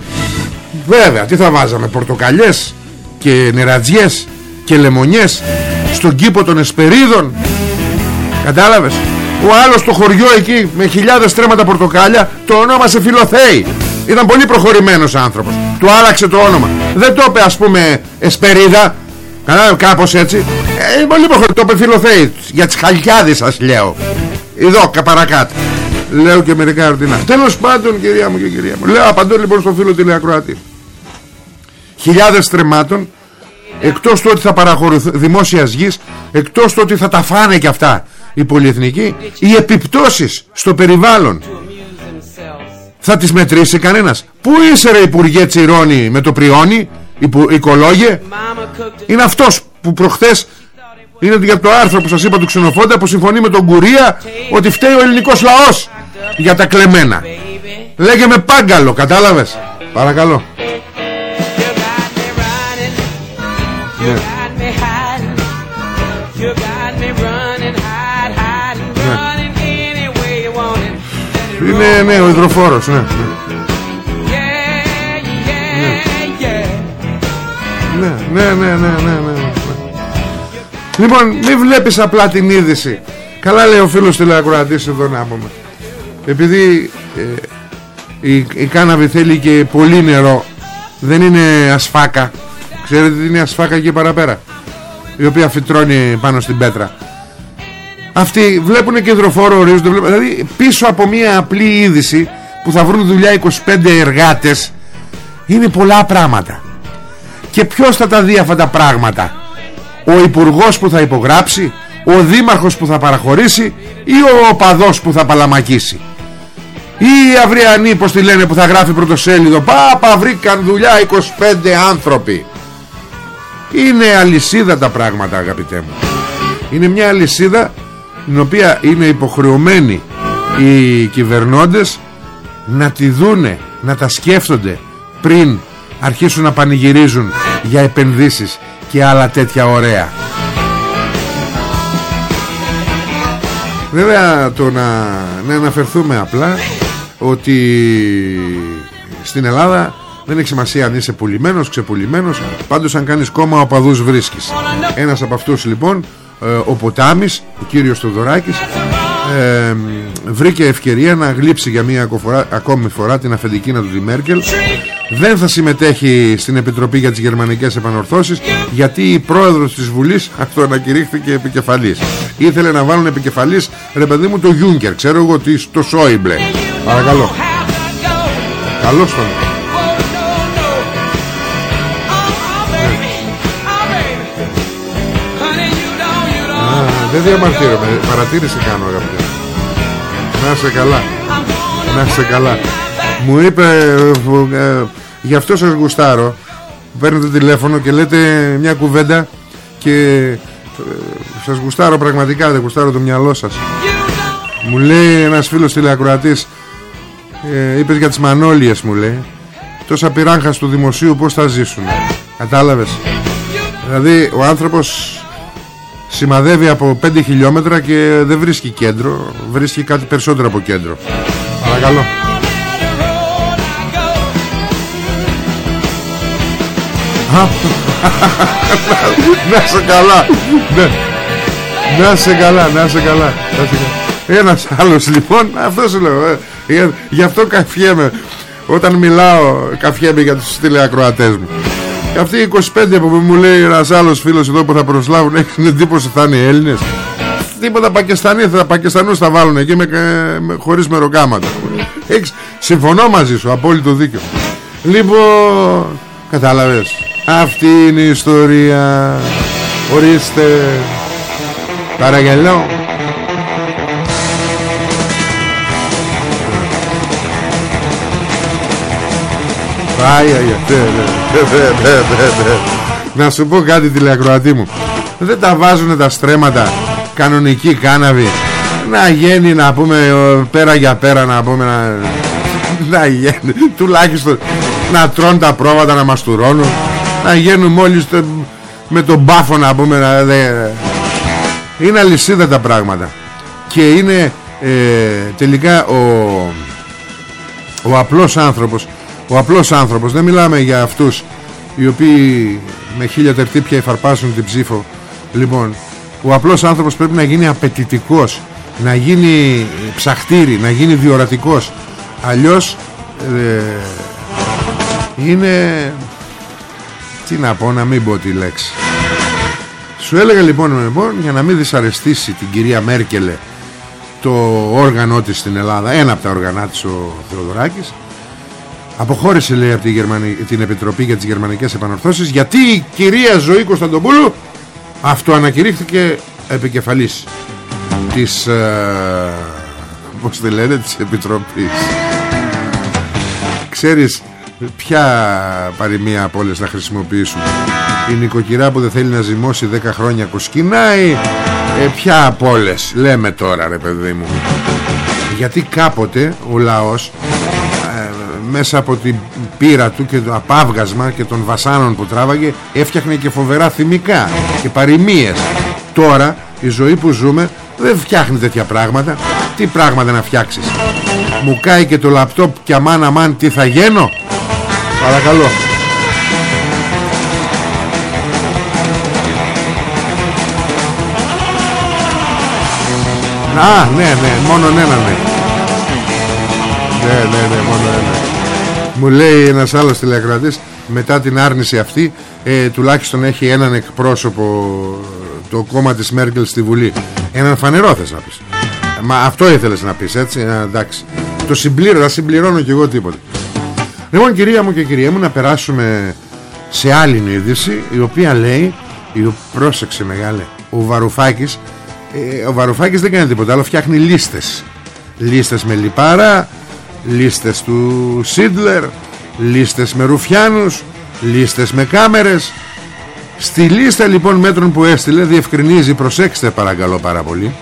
Βέβαια τι θα βάζαμε Πορτοκαλιές και νερατζιές Και λεμονιές Στον κήπο των Εσπερίδων. Κατάλαβες; Ο άλλος στο χωριό εκεί με χιλιάδες τρέματα πορτοκάλια το ονόμασε Φιλοθέη. Ήταν πολύ προχωρημένος άνθρωπος. Του άλλαξε το όνομα. Δεν το είπε ας πούμε Εσπερίδα. Κάπως έτσι. Ε, πολύ προχωρημένο το είπε Φιλοθέη. Για τις χαλιάδες σας λέω. Εδώ παρακάτω Λέω και μερικά ερωτήνα Τέλος πάντων κυρία μου και κυρία μου Λέω απαντώ λοιπόν στο φίλο τηλεακροατή. Χιλιάδες τρεμάτων Εκτός του ότι θα παραχωρηθούν δημόσιας γης Εκτός του ότι θα τα φάνε και αυτά Οι πολυεθνικοί Οι επιπτώσεις στο περιβάλλον. Θα τις μετρήσει κανένας. Πού είσαι ρε Υπουργέ Τσιρόνι Με το πριόνι Οικολόγε; Είναι αυτός που προχθές είναι για το άρθρο που σας είπα του Ξενοφόντα που συμφωνεί με τον Κουρία ότι φταίει ο ελληνικός λαός για τα κλεμμένα. Λέγε με πάγκαλο, κατάλαβες; Παρακαλώ. Ναι. Είναι ναι ο υδροφόρος ναι. Ναι, ναι, ναι, ναι, ναι, ναι. Λοιπόν, μην βλέπεις απλά την είδηση. Καλά λέει ο φίλος τηλεακροατής εδώ να πούμε. Επειδή ε, η, η κάναβη θέλει και πολύ νερό, δεν είναι ασφάκα. Ξέρετε τι είναι ασφάκα εκεί παραπέρα; Η οποία φυτρώνει πάνω στην πέτρα. Αυτοί βλέπουν και υδροφόρο ορίζονται. Δηλαδή πίσω από μια απλή είδηση που θα βρουν δουλειά 25 εργάτες είναι πολλά πράγματα. Και ποιος θα τα δει αυτά τα πράγματα; Ο υπουργός που θα υπογράψει ο δήμαρχος που θα παραχωρήσει ή ο οπαδός που θα παλαμακίσει; Ή οι αυριανοί πως τη λένε που θα γράφει πρωτοσέλιδο. Πάπα βρήκαν δουλειά 25 άνθρωποι είναι αλυσίδα τα πράγματα αγαπητέ μου. Είναι μια αλυσίδα την οποία είναι υποχρεωμένοι οι κυβερνώντες να τη δούνε να τα σκέφτονται πριν αρχίσουν να πανηγυρίζουν για επενδύσεις και άλλα τέτοια ωραία. Βέβαια το να, να αναφερθούμε απλά ότι στην Ελλάδα δεν έχει σημασία αν είσαι πουλημένος, ξεπουλημένος. Πάντως αν κάνεις κόμμα οπαδούς βρίσκεις. Ένας από αυτούς λοιπόν ε, ο Ποτάμις, ο κύριος Θοδωράκης ε, βρήκε ευκαιρία να γλύψει για μία ακόμη φορά την αφεντικίνα του τη Μέρκελ. Δεν θα συμμετέχει στην Επιτροπή για τις Γερμανικές Επανορθώσεις γιατί η πρόεδρος της Βουλής αυτό ανακηρύχθηκε επικεφαλής. Ήθελε να βάλουν επικεφαλής ρε παιδί μου το Γιούγκερ. Ξέρω εγώ τι, το Σόιμπλε παρακαλώ. Καλώς τον. Δεν διαμαρτύρομαι. Παρατήρηση κάνω αγαπητέ. Να είσαι καλά. Να είσαι καλά. Μου είπε ε, ε, Γι' αυτό σας γουστάρω. Παίρνετε τηλέφωνο και λέτε μια κουβέντα Και ε, Σας γουστάρω πραγματικά Δεν γουστάρω το μυαλό σας. Μου λέει ένας φίλος τηλεακροατής ε, Είπες για τις μανόλιες μου λέει. Τόσα πυράγχα του δημοσίου πως θα ζήσουν; Κατάλαβες; Δηλαδή ο άνθρωπος σημαδεύει από 5 χιλιόμετρα και δεν βρίσκει κέντρο βρίσκει κάτι περισσότερο από κέντρο. Παρακαλώ. Να σε καλά. Ναι. να σε καλά να σε καλά. Ένας άλλος λοιπόν αυτός σου λέω ε, γι' αυτό καφιέμαι. Όταν μιλάω καφιέμαι για τους τηλεακροατές μου. Και αυτοί οι 25 που μου λέει ένας άλλος φίλος εδώ που θα προσλάβουν Έχουν εντύπωση θα είναι οι Έλληνες; Τίποτα Πακιστανοί θα, Πακιστανούς θα βάλουν εκεί με, με, χωρίς μεροκάματα. Έχεις, Συμφωνώ μαζί σου Απόλυτο δίκιο. Λοιπόν Κατάλαβες Αυτή είναι η ιστορία. Ορίστε. Παραγγελώ Να σου πω κάτι τηλεακροατή μου. Δεν τα βάζουν τα στρέμματα Κανονική κάναβη Να γίνει να πούμε Πέρα για πέρα να πούμε Να, να γίνει Τουλάχιστον να τρώνε τα πρόβατα να μαστουρώνουν. Να γίνουν μόλις Με τον μπάφο να πούμε να, δε, Είναι αλυσίδα τα πράγματα. Και είναι ε, Τελικά ο Ο απλός άνθρωπος ο απλός άνθρωπος. Δεν μιλάμε για αυτούς οι οποίοι με χίλια τερτύπια εφαρπάσουν την ψήφο. Λοιπόν ο απλός άνθρωπος πρέπει να γίνει απαιτητικός να γίνει ψαχτήρι να γίνει διορατικός. Αλλιώς ε, είναι τι να πω να μην πω τη λέξη. Σου έλεγα λοιπόν, λοιπόν για να μην δυσαρεστήσει την κυρία Μέρκελε το όργανό της στην Ελλάδα ένα από τα όργανά της ο Θεοδωράκης αποχώρησε λέει από την, την Επιτροπή για τις Γερμανικές Επανορθώσεις γιατί η κυρία Ζωή Κωνσταντοπούλου αυτό ανακηρύχθηκε επικεφαλής της ε, πώς τη λένε της Επιτροπής. Ξέρεις ποια παροιμία από όλες να χρησιμοποιήσουμε η νοικοκυρά που δεν θέλει να ζυμώσει 10 χρόνια κοσκινάει ε, ποια από όλες λέμε τώρα ρε παιδί μου. Γιατί κάποτε ο λαός ε, μέσα από την πείρα του και το απάβγασμα και των βασάνων που τράβαγε έφτιαχνε και φοβερά θυμικά και παροιμίες τώρα η ζωή που ζούμε δεν φτιάχνει τέτοια πράγματα τι πράγματα να φτιάξεις; Μου κάει και το λαπτόπ και αμάν αμάν τι θα γίνω παρακαλώ Α, ναι, ναι, μόνο ένα ναι. Ναι, ναι, ναι, μόνο ένα. Μου λέει ένας άλλος τηλεκρατής μετά την άρνηση αυτή ε, τουλάχιστον έχει έναν εκπρόσωπο το κόμμα της Μέρκελ στη Βουλή. Έναν φανερό θες να πεις. Μα αυτό ήθελες να πεις έτσι. Ε, εντάξει. Το συμπλήρω, θα συμπληρώνω κι εγώ τίποτα. Λοιπόν κυρία μου και κυρία μου να περάσουμε σε άλλη είδηση η οποία λέει, η, πρόσεξε μεγάλε, ο Βαρουφάκης ε, ο Βαρουφάκης δεν κάνει τίποτα άλλο φτιάχνει λίστες λίστες με λιπάρα λίστες του Σίτλερ λίστες με ρουφιάνους λίστες με κάμερες. Στη λίστα λοιπόν μέτρων που έστειλε διευκρινίζει προσέξτε παρακαλώ πάρα πολύ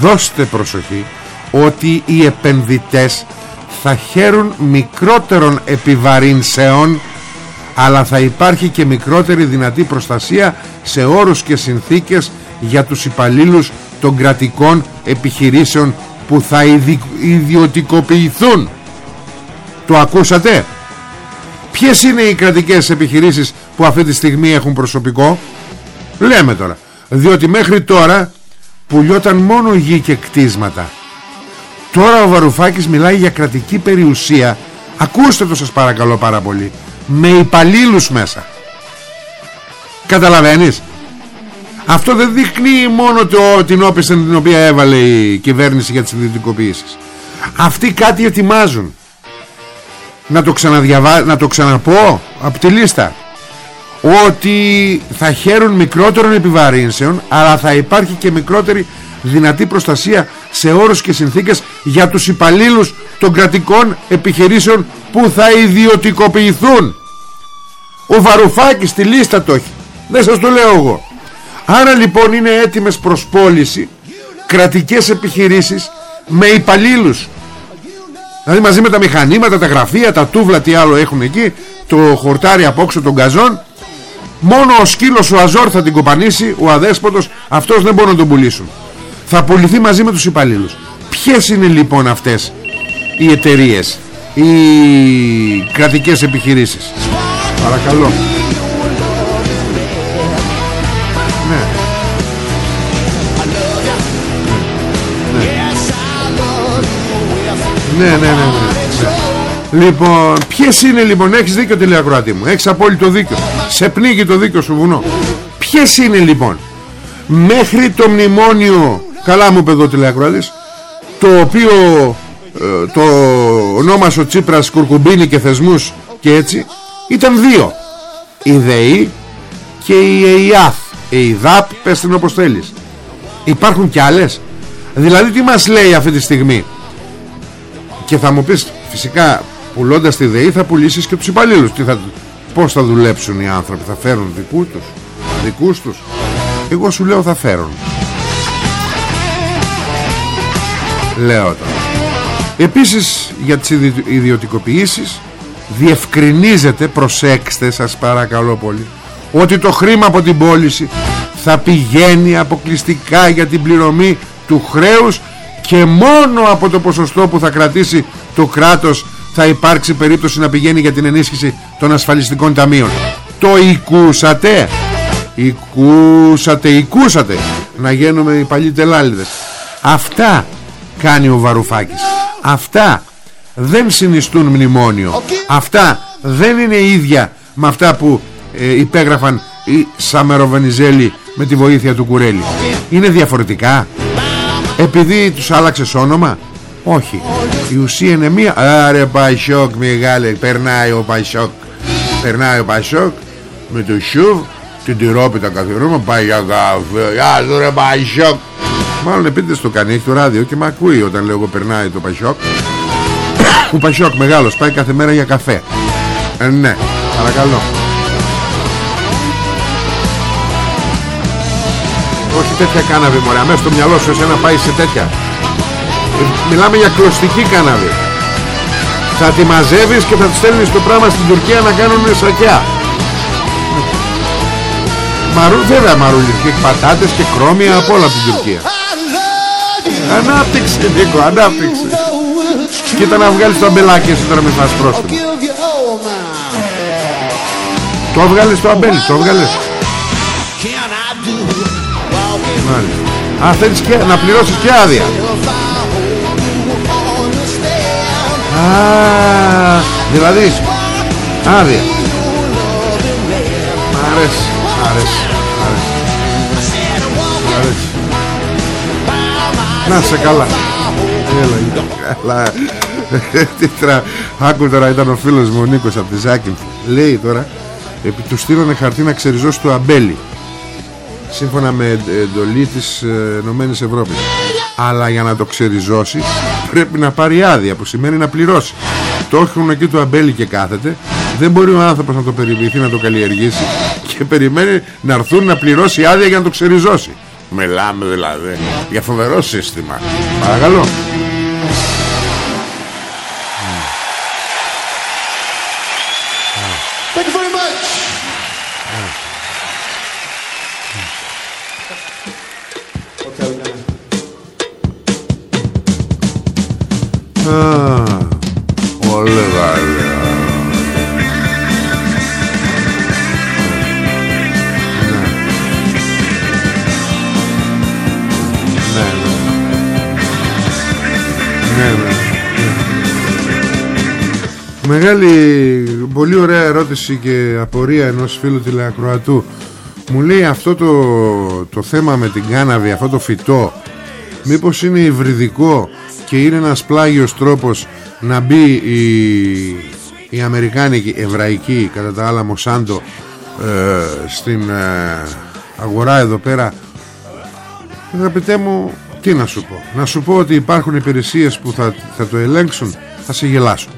δώστε προσοχή ότι οι επενδυτές θα χαίρουν μικρότερων επιβαρύνσεων αλλά θα υπάρχει και μικρότερη δυνατή προστασία σε όρους και συνθήκες για τους υπαλλήλους των κρατικών επιχειρήσεων που θα ιδιωτικοποιηθούν. Το ακούσατε; Ποιες είναι οι κρατικές επιχειρήσεις που αυτή τη στιγμή έχουν προσωπικό; Λέμε τώρα. Διότι μέχρι τώρα πουλιόταν μόνο γη και κτίσματα. Τώρα ο Βαρουφάκης μιλάει για κρατική περιουσία. Ακούστε το σας παρακαλώ πάρα πολύ. Με υπαλλήλους μέσα. Καταλαβαίνεις; Αυτό δεν δείχνει μόνο το, την όπισθεν την οποία έβαλε η κυβέρνηση για τις ιδιωτικοποιήσεις. Αυτοί κάτι ετοιμάζουν. Να το, ξαναδιαβα... να το ξαναπώ από τη λίστα. Ότι θα χαίρουν μικρότερων επιβαρύνσεων αλλά θα υπάρχει και μικρότερη δυνατή προστασία σε όρους και συνθήκες για τους υπαλλήλους των κρατικών επιχειρήσεων που θα ιδιωτικοποιηθούν. Ο Βαρουφάκης στη λίστα το έχει. Δεν σας το λέω εγώ άρα λοιπόν είναι έτοιμες προς πώληση κρατικές επιχειρήσεις με υπαλλήλους. Δηλαδή μαζί με τα μηχανήματα, τα γραφεία, τα τούβλα τι άλλο έχουν εκεί το χορτάρι απόξω των καζών μόνο ο σκύλος ο Αζόρ θα την κοπανίσει ο αδέσποτος αυτός δεν μπορούν να τον πουλήσουν. Θα πουληθεί μαζί με τους υπαλλήλους. Ποιες είναι λοιπόν αυτές οι εταιρείες, οι κρατικές επιχειρήσεις; Παρακαλώ Ναι, ναι, ναι, ναι. Λοιπόν, ποιες είναι λοιπόν, έχεις δίκιο τηλεακροατή μου, έχεις απόλυτο δίκιο. Σε πνίγει το δίκιο σου βουνό. Ποιες είναι λοιπόν, μέχρι το μνημόνιο, καλά μου παιδό τηλεακροατής, το οποίο ε, το ονόμασε Τσίπρας κουρκουμπίνη και θεσμούς και έτσι, ήταν δύο. Η ΔΕΗ και η ΕΙΑΘ. Η ΔΑΠ, πες την όπως θέλεις. Υπάρχουν κι άλλες. Δηλαδή τι μας λέει αυτή τη στιγμή; Και θα μου πεις φυσικά πουλώντας τη ΔΕΗ θα πουλήσεις και τους υπαλλήλους. Τι θα, Πώς θα δουλέψουν οι άνθρωποι Θα φέρουν δικούς τους Δικούς τους. Εγώ σου λέω θα φέρουν. Λέω τώρα Επίσης για τις ιδιωτικοποιήσεις Διευκρινίζεται Προσέξτε σας παρακαλώ πολύ Ότι το χρήμα από την πώληση Θα πηγαίνει αποκλειστικά για την πληρωμή του χρέους και μόνο από το ποσοστό που θα κρατήσει το κράτος θα υπάρξει περίπτωση να πηγαίνει για την ενίσχυση των ασφαλιστικών ταμείων. Το οικούσατε. Οικούσατε, οικούσατε να γίνουμε οι παλιοί τελάλιδες. Αυτά κάνει ο Βαρουφάκης. Αυτά δεν συνιστούν μνημόνιο. Αυτά δεν είναι ίδια με αυτά που ε, υπέγραφαν οι Σαμεροβενιζέλη με τη βοήθεια του Κουρέλη. Είναι διαφορετικά επειδή τους άλλαξες όνομα; Όχι. Η ουσία είναι μία. Άρε Πασόκ μεγάλε περνάει ο Πασόκ. Περνάει ο Πασόκ με το Σιούβ την τυρόπιτα καθιερούμε πάει για καφέ. Γεια σου ρε Πασόκ. Μάλλον επίτηδες το κάνει έχει το ράδιο και με ακούει όταν λέω εγώ περνάει το Πασόκ. Ο Πασόκ μεγάλος πάει κάθε μέρα για καφέ. Ε, ναι. Παρακαλώ όχι τέτοια κάναβη μωρέ αμέσως στο μυαλό σου εσένα πάει σε τέτοια. Ε, μιλάμε για κλωστική κάναβη. Θα τη μαζεύεις και θα τη στέλνεις το πράγμα στην Τουρκία να κάνουν σακιά. Μαρού, βέβαια μαρούλι και πατάτες και κρόμια από όλα από την Τουρκία. Ανάπτυξη Νίκο ανάπτυξη Κοίτα να βγάλεις το αμπελάκι εσύ τώρα με φας πρόστιμο Το βγάλεις το αμπέλι Το βγάλεις Μάλιστα Α θέλεις και να πληρώσεις και άδεια. Α, δηλαδή άδεια. Μ' αρέσει, μ' αρέσει, μ' αρέσει. Μ' αρέσει. Να σε καλά. Έλα, καλά. Τι τρα... Άκου τώρα ήταν ο φίλος μου ο Νίκος από τη Ζάκη. Λέει τώρα επί του στείλανε χαρτί να ξεριζώσει το αμπέλι σύμφωνα με εντολή της ε, Ενωμένης Ευρώπης. Αλλά για να το ξεριζώσει πρέπει να πάρει άδεια που σημαίνει να πληρώσει. Το έχουν εκεί το αμπέλι και κάθεται. Δεν μπορεί ο άνθρωπος να το περιβηθεί να το καλλιεργήσει και περιμένει να έρθουν να πληρώσει άδεια για να το ξεριζώσει. Μιλάμε δηλαδή για φοβερό σύστημα. Παρακαλώ Μεγάλη, πολύ ωραία ερώτηση και απορία ενός φίλου τηλεακροατού Μου λέει αυτό το, το θέμα με την κάναβη, αυτό το φυτό Μήπως είναι υβριδικό και είναι ένας πλάγιος τρόπος να μπει η, η Αμερικάνικη, Εβραϊκή κατά τα άλλα Μοσάντο ε, στην ε, αγορά εδώ πέρα Αγαπητέ μου, τι να σου πω. Να σου πω ότι υπάρχουν υπηρεσίες που θα, θα το ελέγξουν, θα σε γελάσω.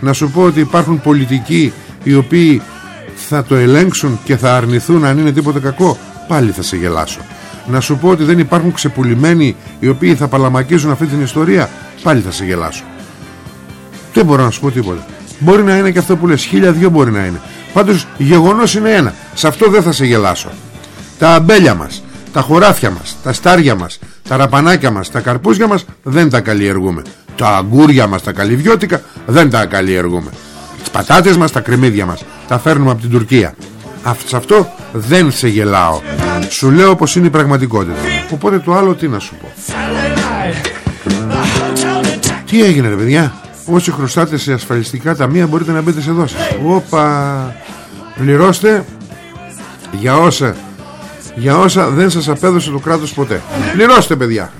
Να σου πω ότι υπάρχουν πολιτικοί οι οποίοι θα το ελέγξουν και θα αρνηθούν αν είναι τίποτα κακό, πάλι θα σε γελάσω. Να σου πω ότι δεν υπάρχουν ξεπουλημένοι οι οποίοι θα παλαμακίζουν αυτή την ιστορία, πάλι θα σε γελάσω. Δεν μπορώ να σου πω τίποτα. Μπορεί να είναι και αυτό που λες, χίλια δυο μπορεί να είναι. Πάντως γεγονός είναι ένα. Σε αυτό δεν θα σε γελάσω. Τα αμπέλια μας, τα χωράφια μας, τα στάρια μας, τα ραπανάκια μας, τα καρπούζια μας δεν τα καλλιεργούμε. Τα αγκούρια μας, τα καλυβιώτικα δεν τα καλλιεργούμε. Τις πατάτες μας, τα κρεμμύδια μας τα φέρνουμε από την Τουρκία. Αυ- Σε αυτό δεν σε γελάω. Σου λέω πως είναι η πραγματικότητα. Οπότε το άλλο τι να σου πω. Τι έγινε ρε παιδιά; Όσοι χρωστάτε σε ασφαλιστικά ταμεία Μπορείτε να μπείτε σε δόσεις Όπα Πληρώστε Για όσα Για όσα δεν σας απέδωσε το κράτος ποτέ. Πληρώστε παιδιά.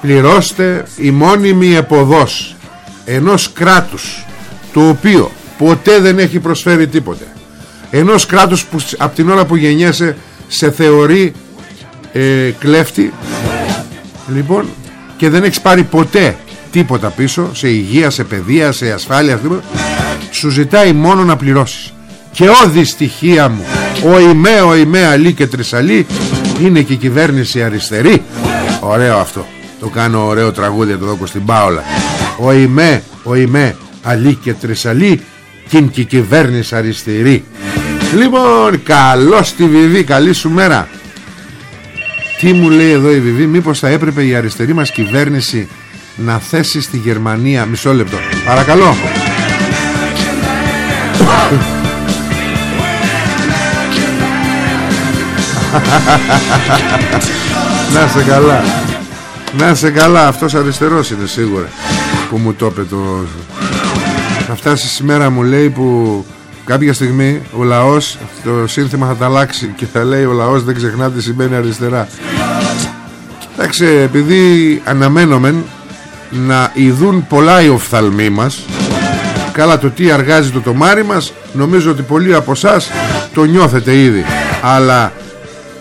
Πληρώστε η μόνιμη εποδός Ενός κράτους Το οποίο ποτέ δεν έχει προσφέρει τίποτε. Ενός κράτους που από την ώρα που γεννιέσαι Σε θεωρεί ε, κλέφτη. Λοιπόν και δεν έχεις πάρει ποτέ τίποτα πίσω σε υγεία, σε παιδεία, σε ασφάλεια τίποτα, σου ζητάει μόνο να πληρώσεις. Και ο δυστυχία μου ο ημέ, ο ημέ αλή και τρισαλή είναι και η κυβέρνηση αριστερή. Ωραίο αυτό. Το κάνω ωραίο τραγούδι το δώκω στην Πάολα ο ημέ, ο ημέ αλή και τρισαλή και είναι και η κυβέρνηση αριστερή. Λοιπόν καλώς τη Βιβί καλή σου μέρα. Τι μου λέει εδώ η Βιβί Μήπως θα έπρεπε η αριστερή μας κυβέρνηση Να θέσει στη Γερμανία Μισό λεπτό. Παρακαλώ Να σε καλά. Να σε καλά. Αυτός αριστερός είναι σίγουρα Που μου το είπε το... Θα φτάσει σήμερα μου λέει που Κάποια στιγμή ο λαός Το σύνθημα θα τα αλλάξει Και θα λέει ο λαός δεν ξεχνά τι σημαίνει αριστερά. Κοιτάξτε επειδή αναμένομεν Να ειδούν πολλά οι οφθαλμοί μας Καλά το τι αργάζει το τομάρι μας Νομίζω ότι πολλοί από εσάς Το νιώθετε ήδη. Αλλά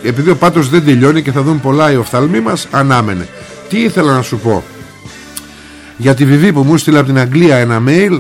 επειδή ο πάτος δεν τελειώνει Και θα δουν πολλά οι οφθαλμοί μας Ανάμενε Τι ήθελα να σου πω; Για τη Βιβί που μου στείλε από την Αγγλία ένα mail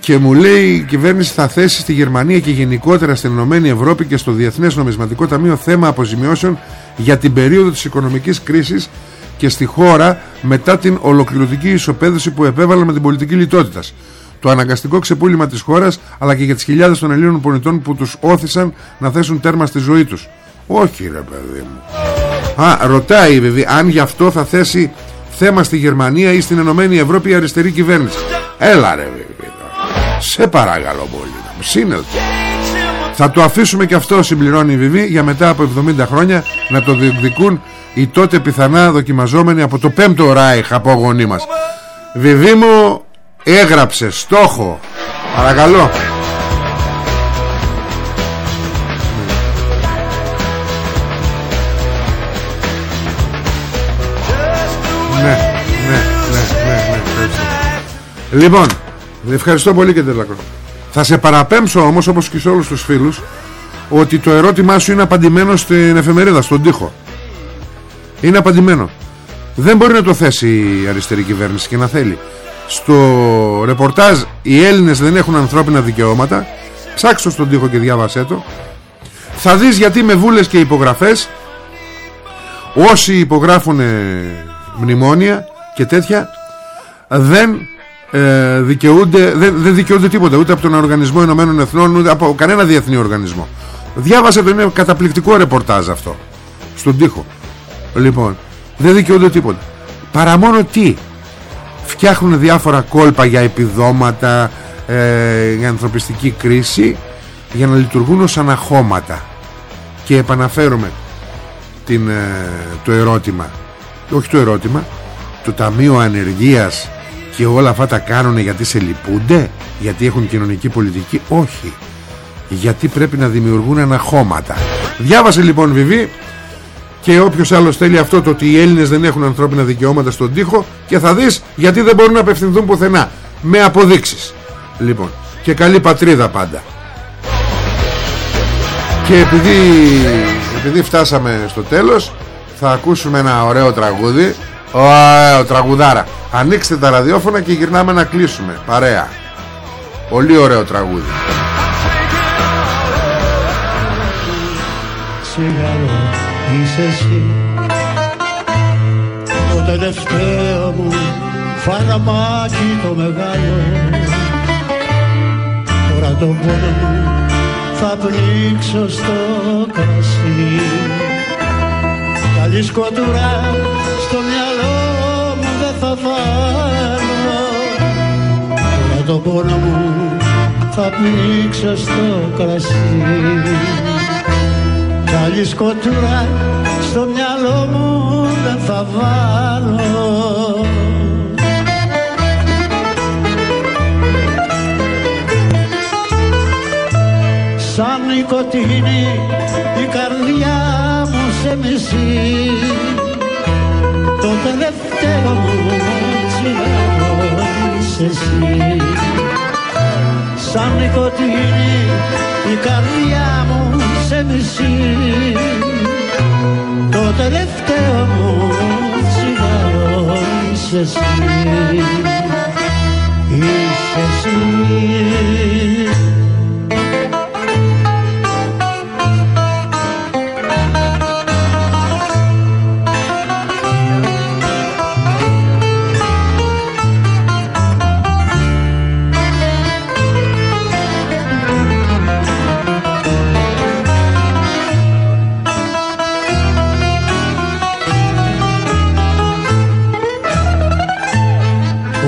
και μου λέει η κυβέρνηση θα θέσει στη Γερμανία και γενικότερα στην Ενωμένη Ευρώπη και στο Διεθνές Νομισματικό Ταμείο θέμα αποζημιώσεων για την περίοδο της οικονομικής κρίσης και στη χώρα μετά την ολοκληρωτική ισοπαίδωση που επέβαλαν με την πολιτική λιτότητας. Το αναγκαστικό ξεπούλημα της χώρας αλλά και για τις χιλιάδες των Ελλήνων πολιτών που τους όθησαν να θέσουν τέρμα στη ζωή τους. Όχι ρε παιδί μου. Α, ρωτάει βέβαια αν γι' αυτό θα θέσει θέμα στη Γερμανία ή στην Ενωμένη Ευρώπη η αριστερή κυβέρνηση. Έλα ρε βέβαια. Σε παρακαλώ πολύ Σύνελ Θα το αφήσουμε και αυτό συμπληρώνει η Βιβί Για μετά από 70 χρόνια Να το διεκδικούν οι τότε πιθανά δοκιμαζόμενοι Από το 5ο Ράιχ Από γονεί μας Βιβί μου έγραψε στόχο Παρακαλώ Λοιπόν Ευχαριστώ πολύ και τελακρό. Θα σε παραπέμψω όμως όπως και σε όλους τους φίλους ότι το ερώτημά σου είναι απαντημένο στην εφημερίδα, στον τοίχο. Είναι απαντημένο. Δεν μπορεί να το θέσει η αριστερή κυβέρνηση και να θέλει. Στο ρεπορτάζ οι Έλληνες δεν έχουν ανθρώπινα δικαιώματα. Ψάξω στον τοίχο και διάβασέ το. Θα δεις γιατί με βούλες και υπογραφές όσοι υπογράφουν μνημόνια και τέτοια δεν ε, δικαιούνται, δεν, δεν δικαιούνται τίποτα ούτε από τον Οργανισμό Ενωμένων Εθνών ούτε από κανένα διεθνή οργανισμό. Διάβασε το είναι καταπληκτικό ρεπορτάζ αυτό στον τοίχο. Λοιπόν, δεν δικαιούνται τίποτα. Παρά μόνο τι φτιάχνουν διάφορα κόλπα για επιδόματα, ε, για ανθρωπιστική κρίση για να λειτουργούν ως αναχώματα. Και επαναφέρουμε την, ε, το ερώτημα, όχι το ερώτημα, το Ταμείο Ανεργίας και όλα αυτά τα κάνουν γιατί σε λυπούνται; Γιατί έχουν κοινωνική πολιτική; Όχι. Γιατί πρέπει να δημιουργούν αναχώματα διάβασε λοιπόν Βιβί και όποιος άλλος θέλει αυτό το ότι οι Έλληνες δεν έχουν ανθρώπινα δικαιώματα στον τοίχο και θα δεις γιατί δεν μπορούν να απευθυνθούν πουθενά. Με αποδείξεις. Λοιπόν και καλή πατρίδα πάντα. Και επειδή, επειδή φτάσαμε στο τέλος θα ακούσουμε ένα ωραίο τραγούδι ωραίο τραγουδάρα. Ανοίξτε τα ραδιόφωνα και γυρνάμε να κλείσουμε. Παρέα. Πολύ ωραίο τραγούδι. Τσιγάρο είσαι εσύ. Το τελευταίο μου φαραμάκι το μεγάλο. Τώρα το πόνο μου θα πνίξω στο κρασί. Καλή σκοτουρά στο μυαλό πόνο μου θα πνίξω στο κρασί. Καλή σκοτούρα στο μυαλό μου δεν θα βάλω. Σαν νοικοτήνη η καρδιά μου σε μισεί. Το τελευταίο μου τσιγάρο είσαι εσύ σαν νοικοτήνη η καρδιά μου σε μισεί. Το τελευταίο μου τσιγάρο είσαι εσύ. Είσαι εσύ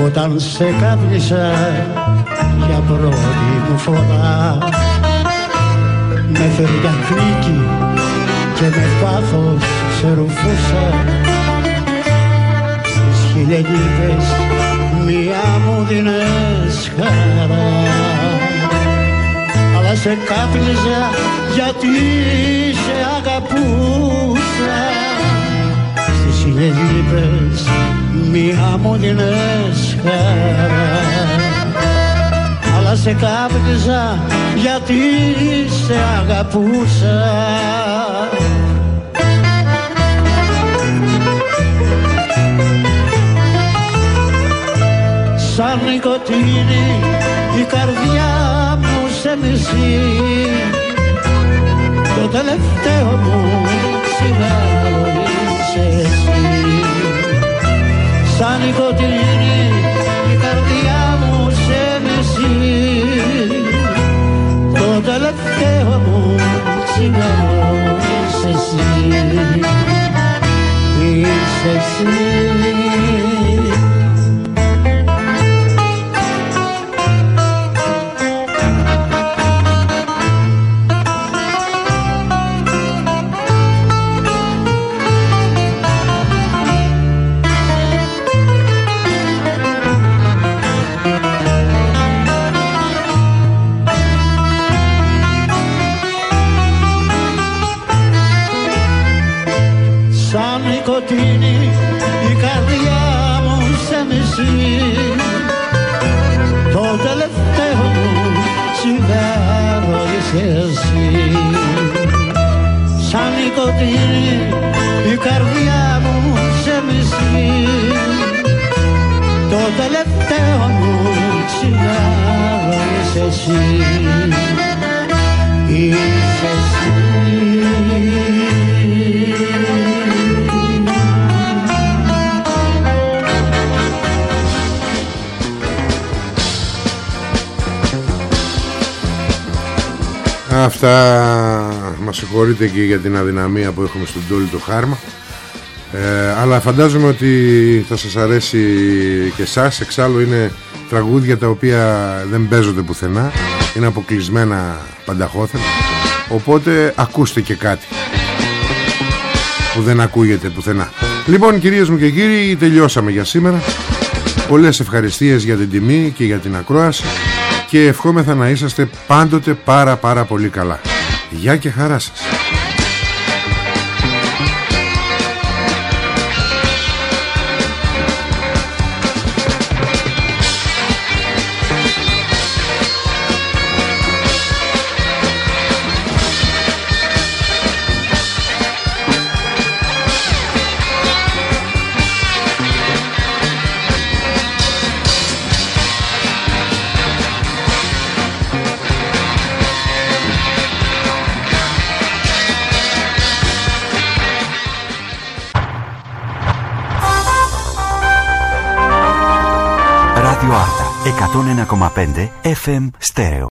όταν σε κάπνισα για πρώτη μου φορά με φερνταχνίκι και με πάθος σε ρουφούσα χίλια μία μου δίνες χαρά. Αλλά σε κάπνιζα γιατί σε αγαπούσα. Στις χίλιες μία μου δίνες χαρά αλλά σε κάπνιζα γιατί σε αγαπούσα. Σαν νοικοτήνη η καρδιά μου σε μισεί. Το τελευταίο μου τσιγάρο είσαι εσύ σαν νοικοτήνη η καρδιά μου σε μισεί. Το τελευταίο μου τσιγάρο είσαι εσύ. Είσαι εσύ η καρδιά μου σε μισεί. Το τελευταίο μου τσιγάρο είσαι εσύ. Είσαι εσύ Αυτά μας συγχωρείτε και για την αδυναμία που έχουμε στον τόλι το χάρμα. Ε, αλλά φαντάζομαι ότι θα σας αρέσει και εσάς. Εξάλλου είναι τραγούδια τα οποία δεν παίζονται πουθενά. Είναι αποκλεισμένα πανταχώθεν. Οπότε ακούστε και κάτι που δεν ακούγεται πουθενά. Λοιπόν κυρίες μου και κύριοι τελειώσαμε για σήμερα. Πολλές ευχαριστίες για την τιμή και για την ακρόαση και ευχόμεθα να είσαστε πάντοτε πάρα πάρα πολύ καλά. Γεια και χαρά σας FM Stereo.